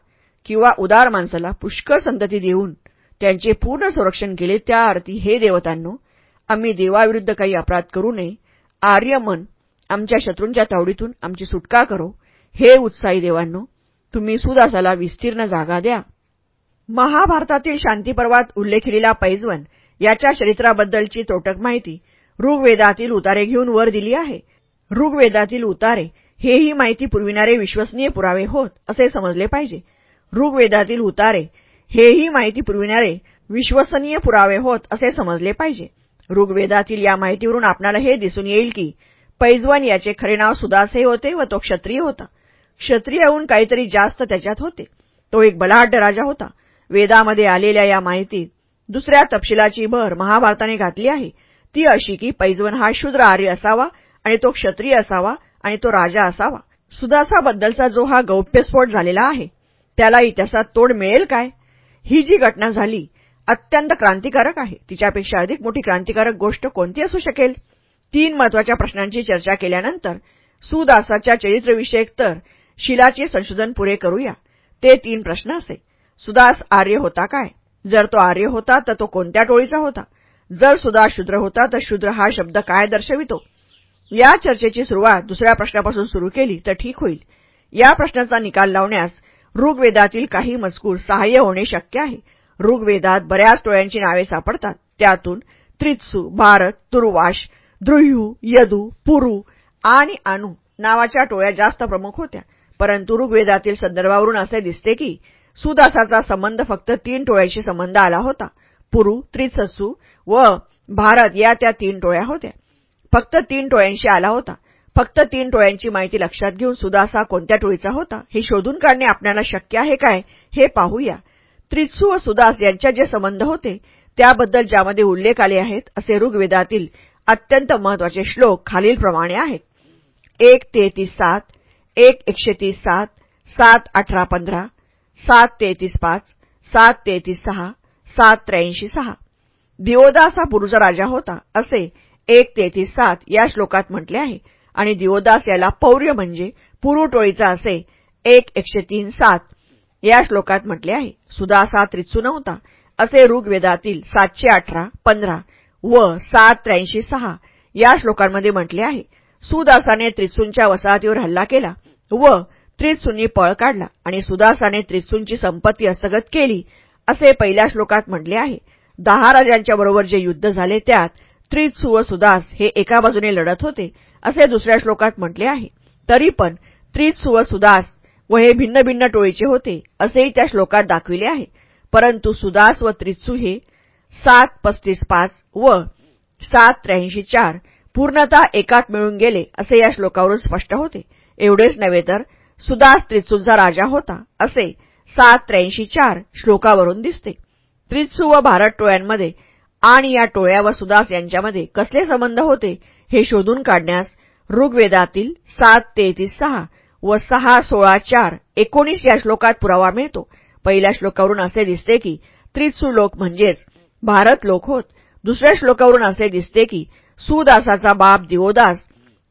किंवा उदार माणसाला पुष्कळ संतती देऊन त्यांचे पूर्ण संरक्षण केले त्या अर्थी हे देवतांनो आम्ही देवाविरुद्ध काही अपराध करू नये. आर्यमन आमच्या शत्रूंच्या तावडीतून आमची सुटका करो. हे उत्साही देवांनो तुम्ही सुदासाला विस्तीर्ण जागा द्या. महाभारतातील शांतीपर्वात उल्लेखिलेला पैजवन याच्या चरित्राबद्दलची तोटक माहिती ऋग्वेदातील उतारे घेऊन वर दिली आहे. ऋग्वेदातील उतारे हेही माहिती पुरविणारे विश्वसनीय पुरावे होत असे समजले पाहिजे. ऋग्वेदातील उतारे हेही माहिती पुरविणारे विश्वसनीय पुरावे होत असे समजले पाहिजे. ऋग्वेदातील या माहितीवरून आपणाला हे दिसून येईल की पैजवन याचे खरे नाव सुदासे होते व तो क्षत्रिय होता. क्षत्रियहून काहीतरी जास्त त्याच्यात होते. तो एक बलाढ्य राजा होता. वेदामध्ये आलेल्या या माहितीत दुसऱ्या तपशिलाची भर महाभारताने घातली आहे. ती अशी की पैजवन हा शूद्र आर्य असावा आणि तो क्षत्रिय असावा आणि तो राजा असावा. सुदासाबद्दलचा जो हा गौप्यस्फोट झालेला आहे त्याला इतिहासात तोड मिळेल काय? ही जी घटना झाली अत्यंत क्रांतिकारक आहे. तिच्यापेक्षा अधिक मोठी क्रांतिकारक गोष्ट कोणती असू शकेल? तीन महत्त्वाच्या प्रश्नांची चर्चा केल्यानंतर सुदासाच्या चरित्रविषयक तर शिलाचे संशोधन पुरे करूया. ते तीन प्रश्न असे. सुदास आर्य होता काय? जर तो आर्य होता तर तो कोणत्या टोळीचा होता? जर सुदास शूद्र होता तर शूद्र हा शब्द काय दर्शवितो? या चर्चेची सुरुवात दुसऱ्या प्रश्नापासून सुरू केली तर ठीक होईल. या प्रश्नाचा निकाल लावण्यास ऋग्वेदातील काही मजकूर सहाय्य होणे शक्य आहे. ऋग्वेदात बऱ्याच टोळ्यांची नावे सापडतात. त्यातून त्रित्सू भारत तुर्वाश द्रुह्यू यदू पुरू आणि अनु नावाच्या टोळ्या जास्त प्रमुख होत्या. परंतु ऋग्वेदातील संदर्भावरून असे दिसते की सुदासाचा संबंध फक्त तीन टोळ्यांशी संबंध आला होता. पुरू त्रित्सू व भारत या त्या तीन टोळ्या होत्या. फक्त तीन टोळ्यांशी आला होता. फक्त तीन टोळ्यांची माहिती लक्षात घेऊन सुदासा कोणत्या टोळीचा होता हे शोधून काढणे आपल्याला शक्य आहे काय हे पाहूया. त्रित्सू व सुदास यांच्या जे संबंध होते त्याबद्दल ज्यामध्ये उल्लेख आले आहेत असे ऋग्वेदातील अत्यंत महत्त्वाचे श्लोक खालीलप्रमाणे आहेत. एक तेहतीस सात एक एकशे तीस सात सात अठरा पंधरा सात तेहतीस पाच सात तेहतीस सहा सात त्र्याऐंशी सहा. दिवोदास हा पुरुष राजा होता असे एक तेहतीस सात या श्लोकात म्हटले आहे. आणि दिवोदास याला पौर्य म्हणजे पुरु टोळीचा असे एक एकशे तीन सात या श्लोकात म्हटले आहे. सुदासा हा त्रित्सू नव्हता असे ऋग्वेदातील सातशे अठरा पंधरा व सात त्र्याऐंशी सहा या श्लोकांमध्ये म्हटले आहे. सुदासाने त्रित्सूंच्या वसाहतीवर हल्ला केला व त्रित्सूंनी पळ काढला आणि सुदासाने त्रित्सूंची संपत्ती हस्तगत केली असे पहिल्या श्लोकात म्हटले आहे. दहा राजांच्या बरोबर जे युद्ध झाले त्यात त्रित्सू व सुदास हे एका बाजूने लढत होते असे दुसऱ्या श्लोकात म्हटले आहे. तरी पण त्रित व सुदास व हे भिन्न भिन्न टोळीचे होते असेही त्या श्लोकात दाखविले आहे. परंतु सुदास व त्रित्सू हे सात पस्तीस पाच व सात त्र्याऐंशी चार पूर्णतः एकात मिळून गेले असे या श्लोकावरून स्पष्ट होते. एवढेच नव्हे तर सुदास त्रित्सूंचा राजा होता असे सात त्र्याऐंशी चार श्लोकावरून दिसते. त्रित्सू व भारत टोळ्यांमध्ये आणि या टोळ्या व सुदास यांच्यामध्ये कसले संबंध होते हे शोधून काढण्यास ऋग्वेदातील सात तेहतीस सहा व सहा सोळा चार एकोणीस या श्लोकात पुरावा मिळतो. पहिल्या श्लोकावरून असे दिसते की त्रित्सू लोक म्हणजेच भारत लोक होत. दुसऱ्या श्लोकावरून असे दिसते की सुदासाचा बाप दिवोदास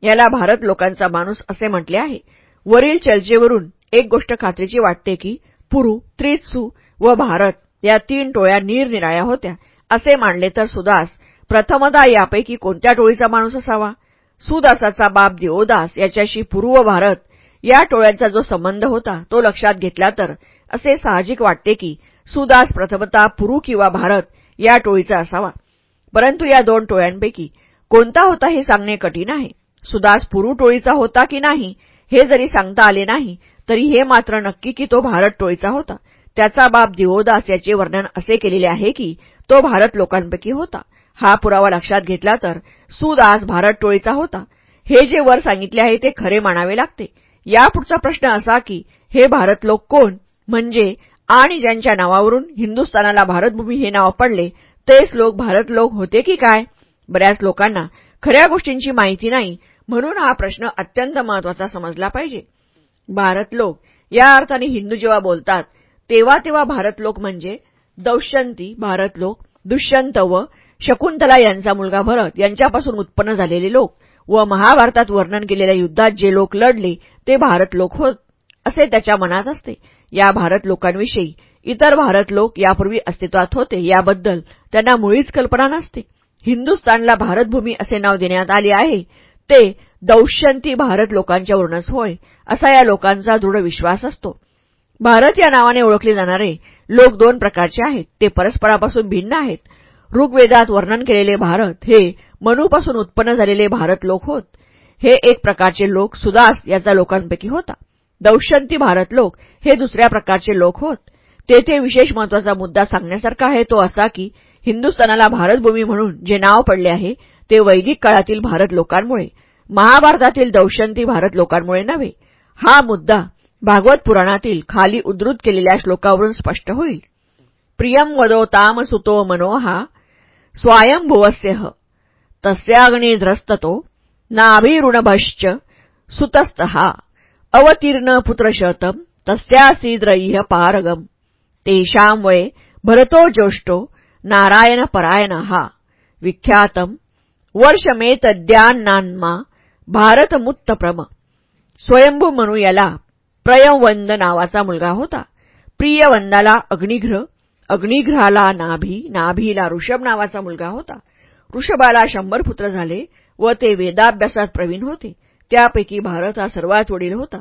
याला भारत लोकांचा माणूस असे म्हटले आहे. वरील चर्चेवरून एक गोष्ट खात्रीची वाटते की पुरु त्रित्सू व भारत या तीन टोळ्या निरनिराळ्या होत्या. असे मानले तर सुदास प्रथमदा यापैकी कोणत्या टोळीचा माणूस असावा? सुदासाचा बाप देओदास याच्याशी पूर्व भारत या टोळ्यांचा जो संबंध होता तो लक्षात घेतला तर असे साहजिक वाटते की सुदास प्रथमता पुरू किंवा भारत या टोळीचा असावा. परंतु या दोन टोळ्यांपैकी कोणता होता हे सांगणे कठीण आहे. सुदास पुरू टोळीचा होता की नाही हे जरी सांगता आले नाही तरी हे मात्र नक्की की तो भारत टोळीचा होता. त्याचा बाप दिवोदास याचे वर्णन असे केलेले आहे की तो भारत लोकांपैकी होता. हा पुरावा लक्षात घेतला तर सुदास भारत टोळीचा होता. हे जे वर सांगितले आहे ते खरे मानावे लागते. यापुढचा प्रश्न असा की हे भारत लोक कोण? म्हणजे आणि ज्यांच्या नावावरून हिंदुस्थानाला भारतभूमी हे नाव पडले तेच लोक भारत लोक होते की काय? बऱ्याच लोकांना खऱ्या गोष्टींची माहिती नाही म्हणून हा प्रश्न अत्यंत महत्त्वाचा समजला पाहिजे. भारत लोक या अर्थाने हिंदू जेव्हा बोलतात तेव्हा तेव्हा भारत लोक म्हणजे दौष्यंती भारतलोक दुष्यंत व शकुंतला यांचा मुलगा भरत यांच्यापासून उत्पन्न झालेले लोक व महाभारतात वर्णन केलेल्या युद्धात जे लोक लढले ते भारत लोक होत असे त्याच्या मनात असते. या भारत लोकांविषयी इतर भारत लोक यापूर्वी अस्तित्वात होते याबद्दल त्यांना मुळीच कल्पना नसते. हिंदुस्थानला भारतभूमी असे नाव देण्यात आले आहे ते दौष्यंती भारत लोकांच्यावरूनच होय असा या लोकांचा दृढ विश्वास असतो. भारत या नावाने ओळखले जाणारे लोक दोन प्रकारचे आहेत. ते परस्परापासून भिन्न आहेत. ऋग्वेदात वर्णन केलेले भारत हे मनूपासून उत्पन्न झालेले भारत लोक होत. हे एक प्रकारचे लोक सुदास याचा लोकांपैकी होता. दौशंती भारत लोक हे दुसऱ्या प्रकारचे लोक होत. तेथे विशेष महत्त्वाचा मुद्दा सांगण्यासारखा आहे तो असा की हिंदुस्थानाला भारतभूमी म्हणून जे नाव पडले आहे ते वैदिक काळातील भारत लोकांमुळे महाभारतातील दौशंती भारत लोकांमुळे नव्हे. हा मुद्दा भागवत पुराणातील खाली उद्धृत केलेल्या श्लोकावरून स्पष्ट होईल. प्रियम वदोताम सुतो मनोहा स्वायंभुवस्य तस्याग्निध्रस्ततो नाभिरुणभश्च सुतस्तहा अवतीर्ण पुत्रशतम तस्यासीद्रह्य पारगम तेषां वय भरतो ज्योष्टो नारायणपरायणः विख्यातम वर्षमेतद्यान्नान्मा भारतमुत्तप्रम स्वयंभू म्हणू याला प्रयवंद नावाचा मुलगा होता. प्रियवंदाला अग्निघ्र अग्निघ्राला नाभी नाभीला ऋषभ नावाचा मुलगा होता. ऋषभाला शंभर पुत्र झाले व ते वेदाभ्यासात प्रवीण होते. त्यापैकी भारत हा सर्वात वडील होता.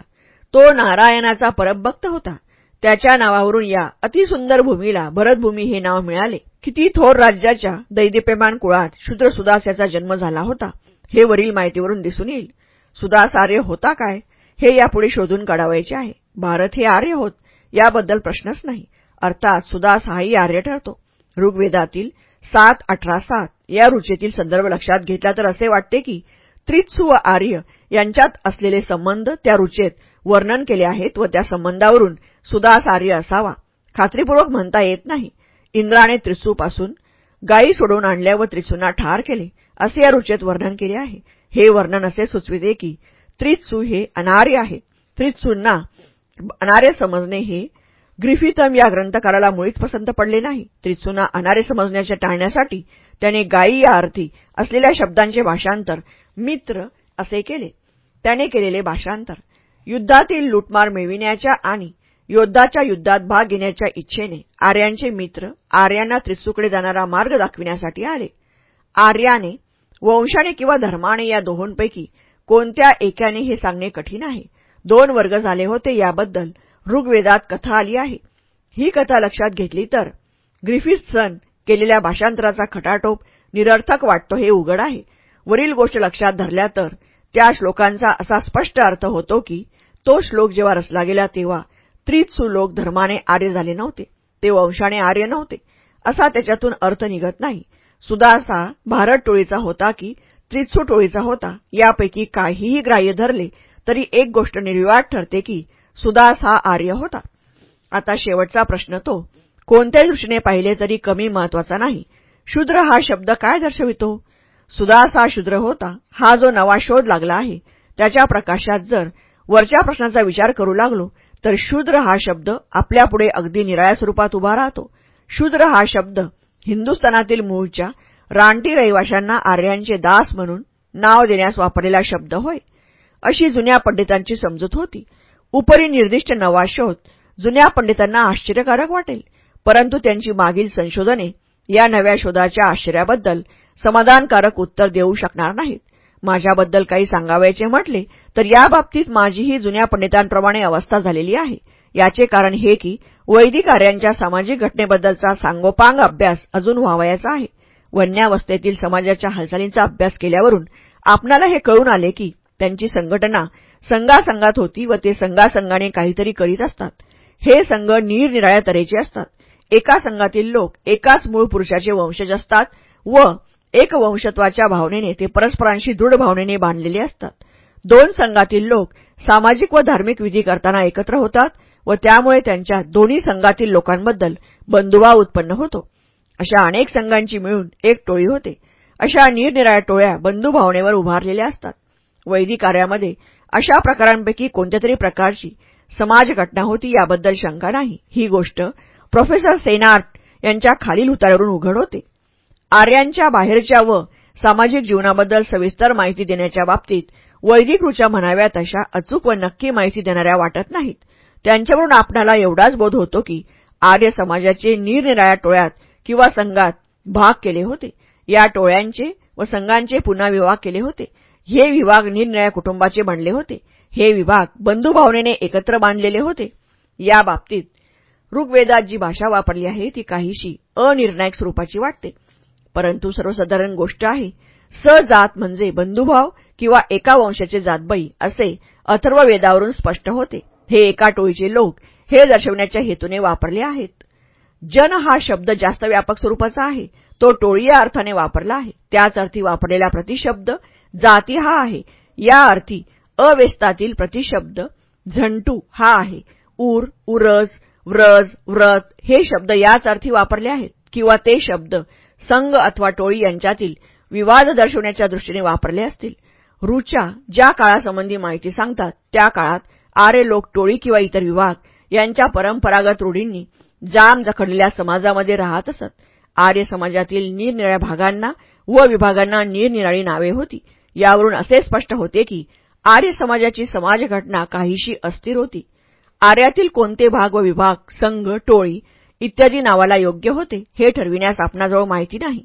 तो नारायणाचा परभक्त होता. त्याच्या नावावरून या अतिसुंदर भूमीला भरतभूमी हे नाव मिळाले. किती थोर राज्याच्या दैदिप्यमान कुळात शूद्र सुदास याचा जन्म झाला होता. हे वरील माहितीवरून दिसून येईल. सुदास आर्य होता काय? हे यापुढे शोधून काढावायचे आहे. भारत हे आर्य होत याबद्दल प्रश्नच नाही. अर्थात सुदास हाही आर्य ठरतो. ऋग्वेदातील सात अठरा सात या रुचेतील संदर्भ लक्षात घेतला तर असे वाटते की त्रित्सु व आर्य यांच्यात असलेले संबंध त्या रुचेत वर्णन केले आहेत व त्या संबंधावरून सुदास आर्य असावा. खात्रीपूर्वक म्हणता येत नाही. इंद्राने त्रिसूपासून गायी सोडून आणल्या व त्रिसूंना ठार केले. असे या रुचेत वर्णन केले आहे. हे वर्णन असे सुचविते की त्रित्सू हे अनार्य आहे. त्रित्सूंना अनार्य समजणे हे ग्रिफितम या ग्रंथकाराला मुळीच पसंत पडले नाही. त्रित्सूंना अनार्य समजण्याच्या टाळण्यासाठी त्याने गायी या अर्थी असलेल्या शब्दांचे भाषांतर मित्र असे केले. त्याने केलेले भाषांतर युद्धातील लुटमार मिळविण्याच्या आणि योद्धाच्या युद्धात भाग घेण्याच्या इच्छेने आर्यांचे मित्र आर्यांना त्रिसूकडे जाणारा मार्ग दाखविण्यासाठी आले. आर्याने वंशाने किंवा धर्माने या दोहोंपैकी कोणत्या एकाने हे सांगणे कठीण आहे? दोन वर्ग झाले होते याबद्दल ऋग्वेदात कथा आली आहे. ही कथा लक्षात घेतली तर ग्रिफिथसन केलेल्या भाषांतराचा खटाटोप निरर्थक वाटतो हे उघड आहे. वरील गोष्ट लक्षात धरल्या तर त्या श्लोकांचा असा स्पष्ट अर्थ होतो की तो श्लोक जेव्हा रचला गेला तेव्हा त्रित्सु लोक धर्माने आर्य झाले नव्हते. ते वंशाने आर्य नव्हते. असा त्याच्यातून अर्थ निघत नाही. सुदासा भारत टोळीचा होता की त्रित्सू टोळीचा होता. यापैकी काहीही ग्राह्य धरले तरी एक गोष्ट निर्विवाद ठरते की सुदास हा आर्य होता. आता शेवटचा प्रश्न तो कोणत्या दृष्टीने पाहिले तरी कमी महत्त्वाचा नाही? शूद्र हा शब्द काय दर्शवितो? सुदास हा शूद्र होता हा जो नवा शोध लागला आहे. त्याच्या प्रकाशात जर वरच्या प्रश्नाचा विचार करू लागलो तर शूद्र हा शब्द आपल्यापुढे अगदी निराळ्या स्वरूपात उभा राहतो. शूद्र हा शब्द हिंदुस्थानातील मूळच्या रानटी रहिवाशांना आर्यांचे दास म्हणून नाव देण्यास वापरलेला शब्द होय अशी जुन्या पंडितांची समजूत होती. उपरी निर्दिष्ट नवा शोध जुन्या पंडितांना आश्चर्यकारक वाटेल परंतु त्यांची मागील संशोधने या नव्या शोधाच्या आश्चर्याबद्दल समाधानकारक उत्तर देऊ शकणार नाहीत. माझ्याबद्दल काही सांगावायचे म्हटले तर याबाबतीत माझीही जुन्या पंडितांप्रमाणे अवस्था झालेली आहे. याचे कारण हे की वैदिक आर्यांच्या सामाजिक घटनेबद्दलचा सांगोपांग अभ्यास अजून व्हावयाचा आहे. वन्यावस्थेतील समाजाच्या हालचालींचा अभ्यास केल्यावरून आपणाला हे कळून आले की त्यांची संघटना संघासंघात होती व ते संघासंघाने काहीतरी करीत असतात. हे संघ निरनिराळ्या तऱ्हेचे असतात. एका संघातील लोक एकाच मूळ पुरुषाचे वंशज असतात व एक वंशत्वाच्या भावनेने ते परस्परांशी दृढ भावनेने बांधलेले असतात. दोन संघातील लोक सामाजिक व धार्मिक विधी करताना एकत्र होतात व त्यामुळे त्यांच्या दोन्ही संघातील लोकांबद्दल बंधुभाव उत्पन्न होतो. अशा अनेक संघांची मिळून एक टोळी होते. अशा निरनिराळ्या टोळ्या बंधुभावनेवर उभारलेल्या असतात. वैदिक कार्यामध्ये अशा प्रकारांपैकी कोणत्यातरी प्रकारची समाज घटना होती याबद्दल शंका नाही. ही गोष्ट प्रोफेसर सेनार्ट यांच्या खालील उतारावरून उघड होते. आर्यांच्या बाहेरच्या व सामाजिक जीवनाबद्दल सविस्तर माहिती देण्याच्या बाबतीत वैदिक रुचा म्हणाव्या तशा अचूक व नक्की माहिती देणाऱ्या वाटत नाहीत. त्यांच्यावरून आपणाला एवढाच बोध होतो की आर्य समाजाचे निरनिराळ्या टोळ्यात किंवा संघात भाग केले होते. या टोळ्यांचे व संघांचे पुन्हा विवाह केले होते. हे विभाग निरनिराळ्या कुटुंबाचे बनले होते. हे विभाग बंधुभावनेने एकत्र बांधलेले होते. या बाबतीत ऋग्वेदात जी भाषा वापरली आहे ती काहीशी अनिर्णायक स्वरूपाची वाटते. परंतु सर्वसाधारण गोष्ट आहे स जात म्हणजे बंधुभाव किंवा एका वंशाचे जातबाई असे अथर्व वेदावरून स्पष्ट होते. हे एका टोळीचे लोक हे दर्शवण्याच्या हेतूने वापरले आहेत. जन हा शब्द जास्त व्यापक स्वरूपाचा आहे. तो टोळी या अर्थाने वापरला आहे. त्याच अर्थी वापरलेला प्रतिशब्द जाती हा आहे. या अर्थी अवेस्तातील प्रतिशब्द झंटू हा आहे. उर उरज व्रज व्रत हे शब्द याच अर्थी वापरले आहेत किंवा ते शब्द संघ अथवा टोळी यांच्यातील विवाद दर्शवण्याच्या दृष्टीने वापरले असतील. रूच्या ज्या काळासंबंधी माहिती सांगतात त्या काळात आर्य लोक टोळी किंवा इतर विभाग यांच्या परंपरागत रूढींनी जाम जखडलेल्या समाजामध्ये राहत असत. आर्य समाजातील निरनिराळ्या भागांना व विभागांना निरनिराळी नावे होती. यावरून असे स्पष्ट होते की आर्य समाजाची समाजघटना काहीशी अस्थिर होती. आर्यातील कोणते भाग व विभाग संघ टोळी इत्यादी नावाला योग्य होते हे ठरविण्यास आपणाजवळ माहिती नाही.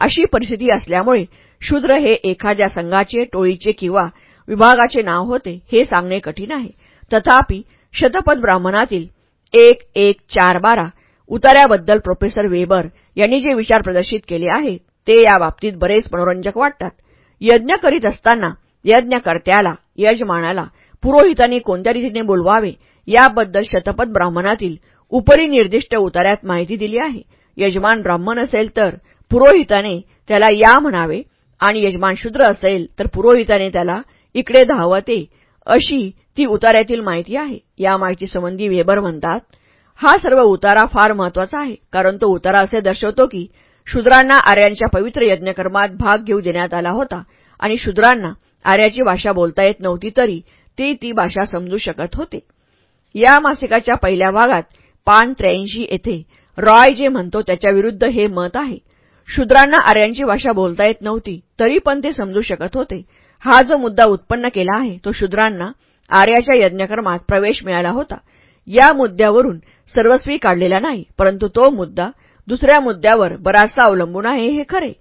अशी परिस्थिती असल्यामुळे शूद्र हे एखाद्या संघाचे टोळीचे किंवा विभागाचे नाव होते हे सांगणे कठीण आहे. तथापि शतपथ ब्राह्मणातील एक एक चार बारा उतार्याबद्दल प्रोफेसर वेबर यांनी जे विचार प्रदर्शित केले आहे ते या बाबतीत बरेच मनोरंजक वाटतात. यज्ञ करीत असताना यज्ञकर्त्याला यजमानाला पुरोहितांनी कोणत्या रीतीने बोलवावे याबद्दल शतपथ ब्राह्मणातील उपरिनिर्दिष्ट उतार्यात माहिती दिली आहे. यजमान ब्राह्मण असेल तर पुरोहिताने त्याला या म्हणावे आणि यजमान शूद्र असेल तर पुरोहिताने त्याला इकडे धावते अशी ती उतार्यातील माहिती आहे. या माहितीसंबंधी वेबर म्हणतात हा सर्व उतारा फार महत्त्वाचा आहे. कारण तो उतारा असे दर्शवतो की शूद्रांना आर्यांच्या पवित्र यज्ञकर्मात भाग घेऊ देण्यात आला होता आणि शूद्रांना आर्याची भाषा बोलता येत नव्हती तरी ते ती भाषा समजू शकत होते. या मासिकाच्या पहिल्या भागात पान त्र्याऐंशी येथे रॉय जे म्हणतो त्याच्याविरुद्ध हे मत आहे. शूद्रांना आर्यांची भाषा बोलता येत नव्हती तरी पण ते समजू शकत होते. हा जो मुद्दा उत्पन्न केला आहे तो शूद्रांना आर्याच्या यज्ञकर्मात प्रवेश मिळाला होता. या मुद्द्यावरून सर्वस्वी काढलेला नाही परंतु तो मुद्दा दुसऱ्या मुद्द्यावर बराचसा अवलंबून आहे हे खरे.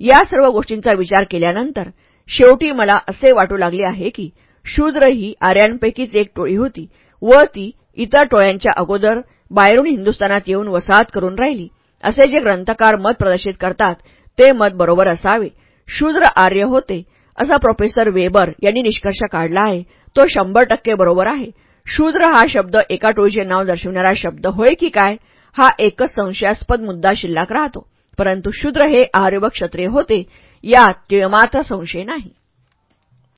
या सर्व गोष्टींचा विचार केल्यानंतर शेवटी मला असे वाटू लागले आहे की शूद्र ही आर्यांपैकीच एक टोळी होती व ती इतर टोळ्यांच्या अगोदर बाहेरून हिंदुस्थानात येऊन वसाहत करून राहिली. असे जे ग्रंथकार मत प्रदर्शित करतात ते मत बरोबर असावे. शूद्र आर्य होते असा प्रोफेसर वेबर यांनी निष्कर्ष काढला आहे. तो शंभर टक्के बरोबर आहे. शूद्र हा शब्द एका टोळीचे नाव दर्शविणारा शब्द होय की काय? हा एकच संशयास्पद मुद्दा शिल्लक राहतो. परंतु शूद्र हे आर्यव क्षत्रिय होते यात तिळमात्र संशय नाही.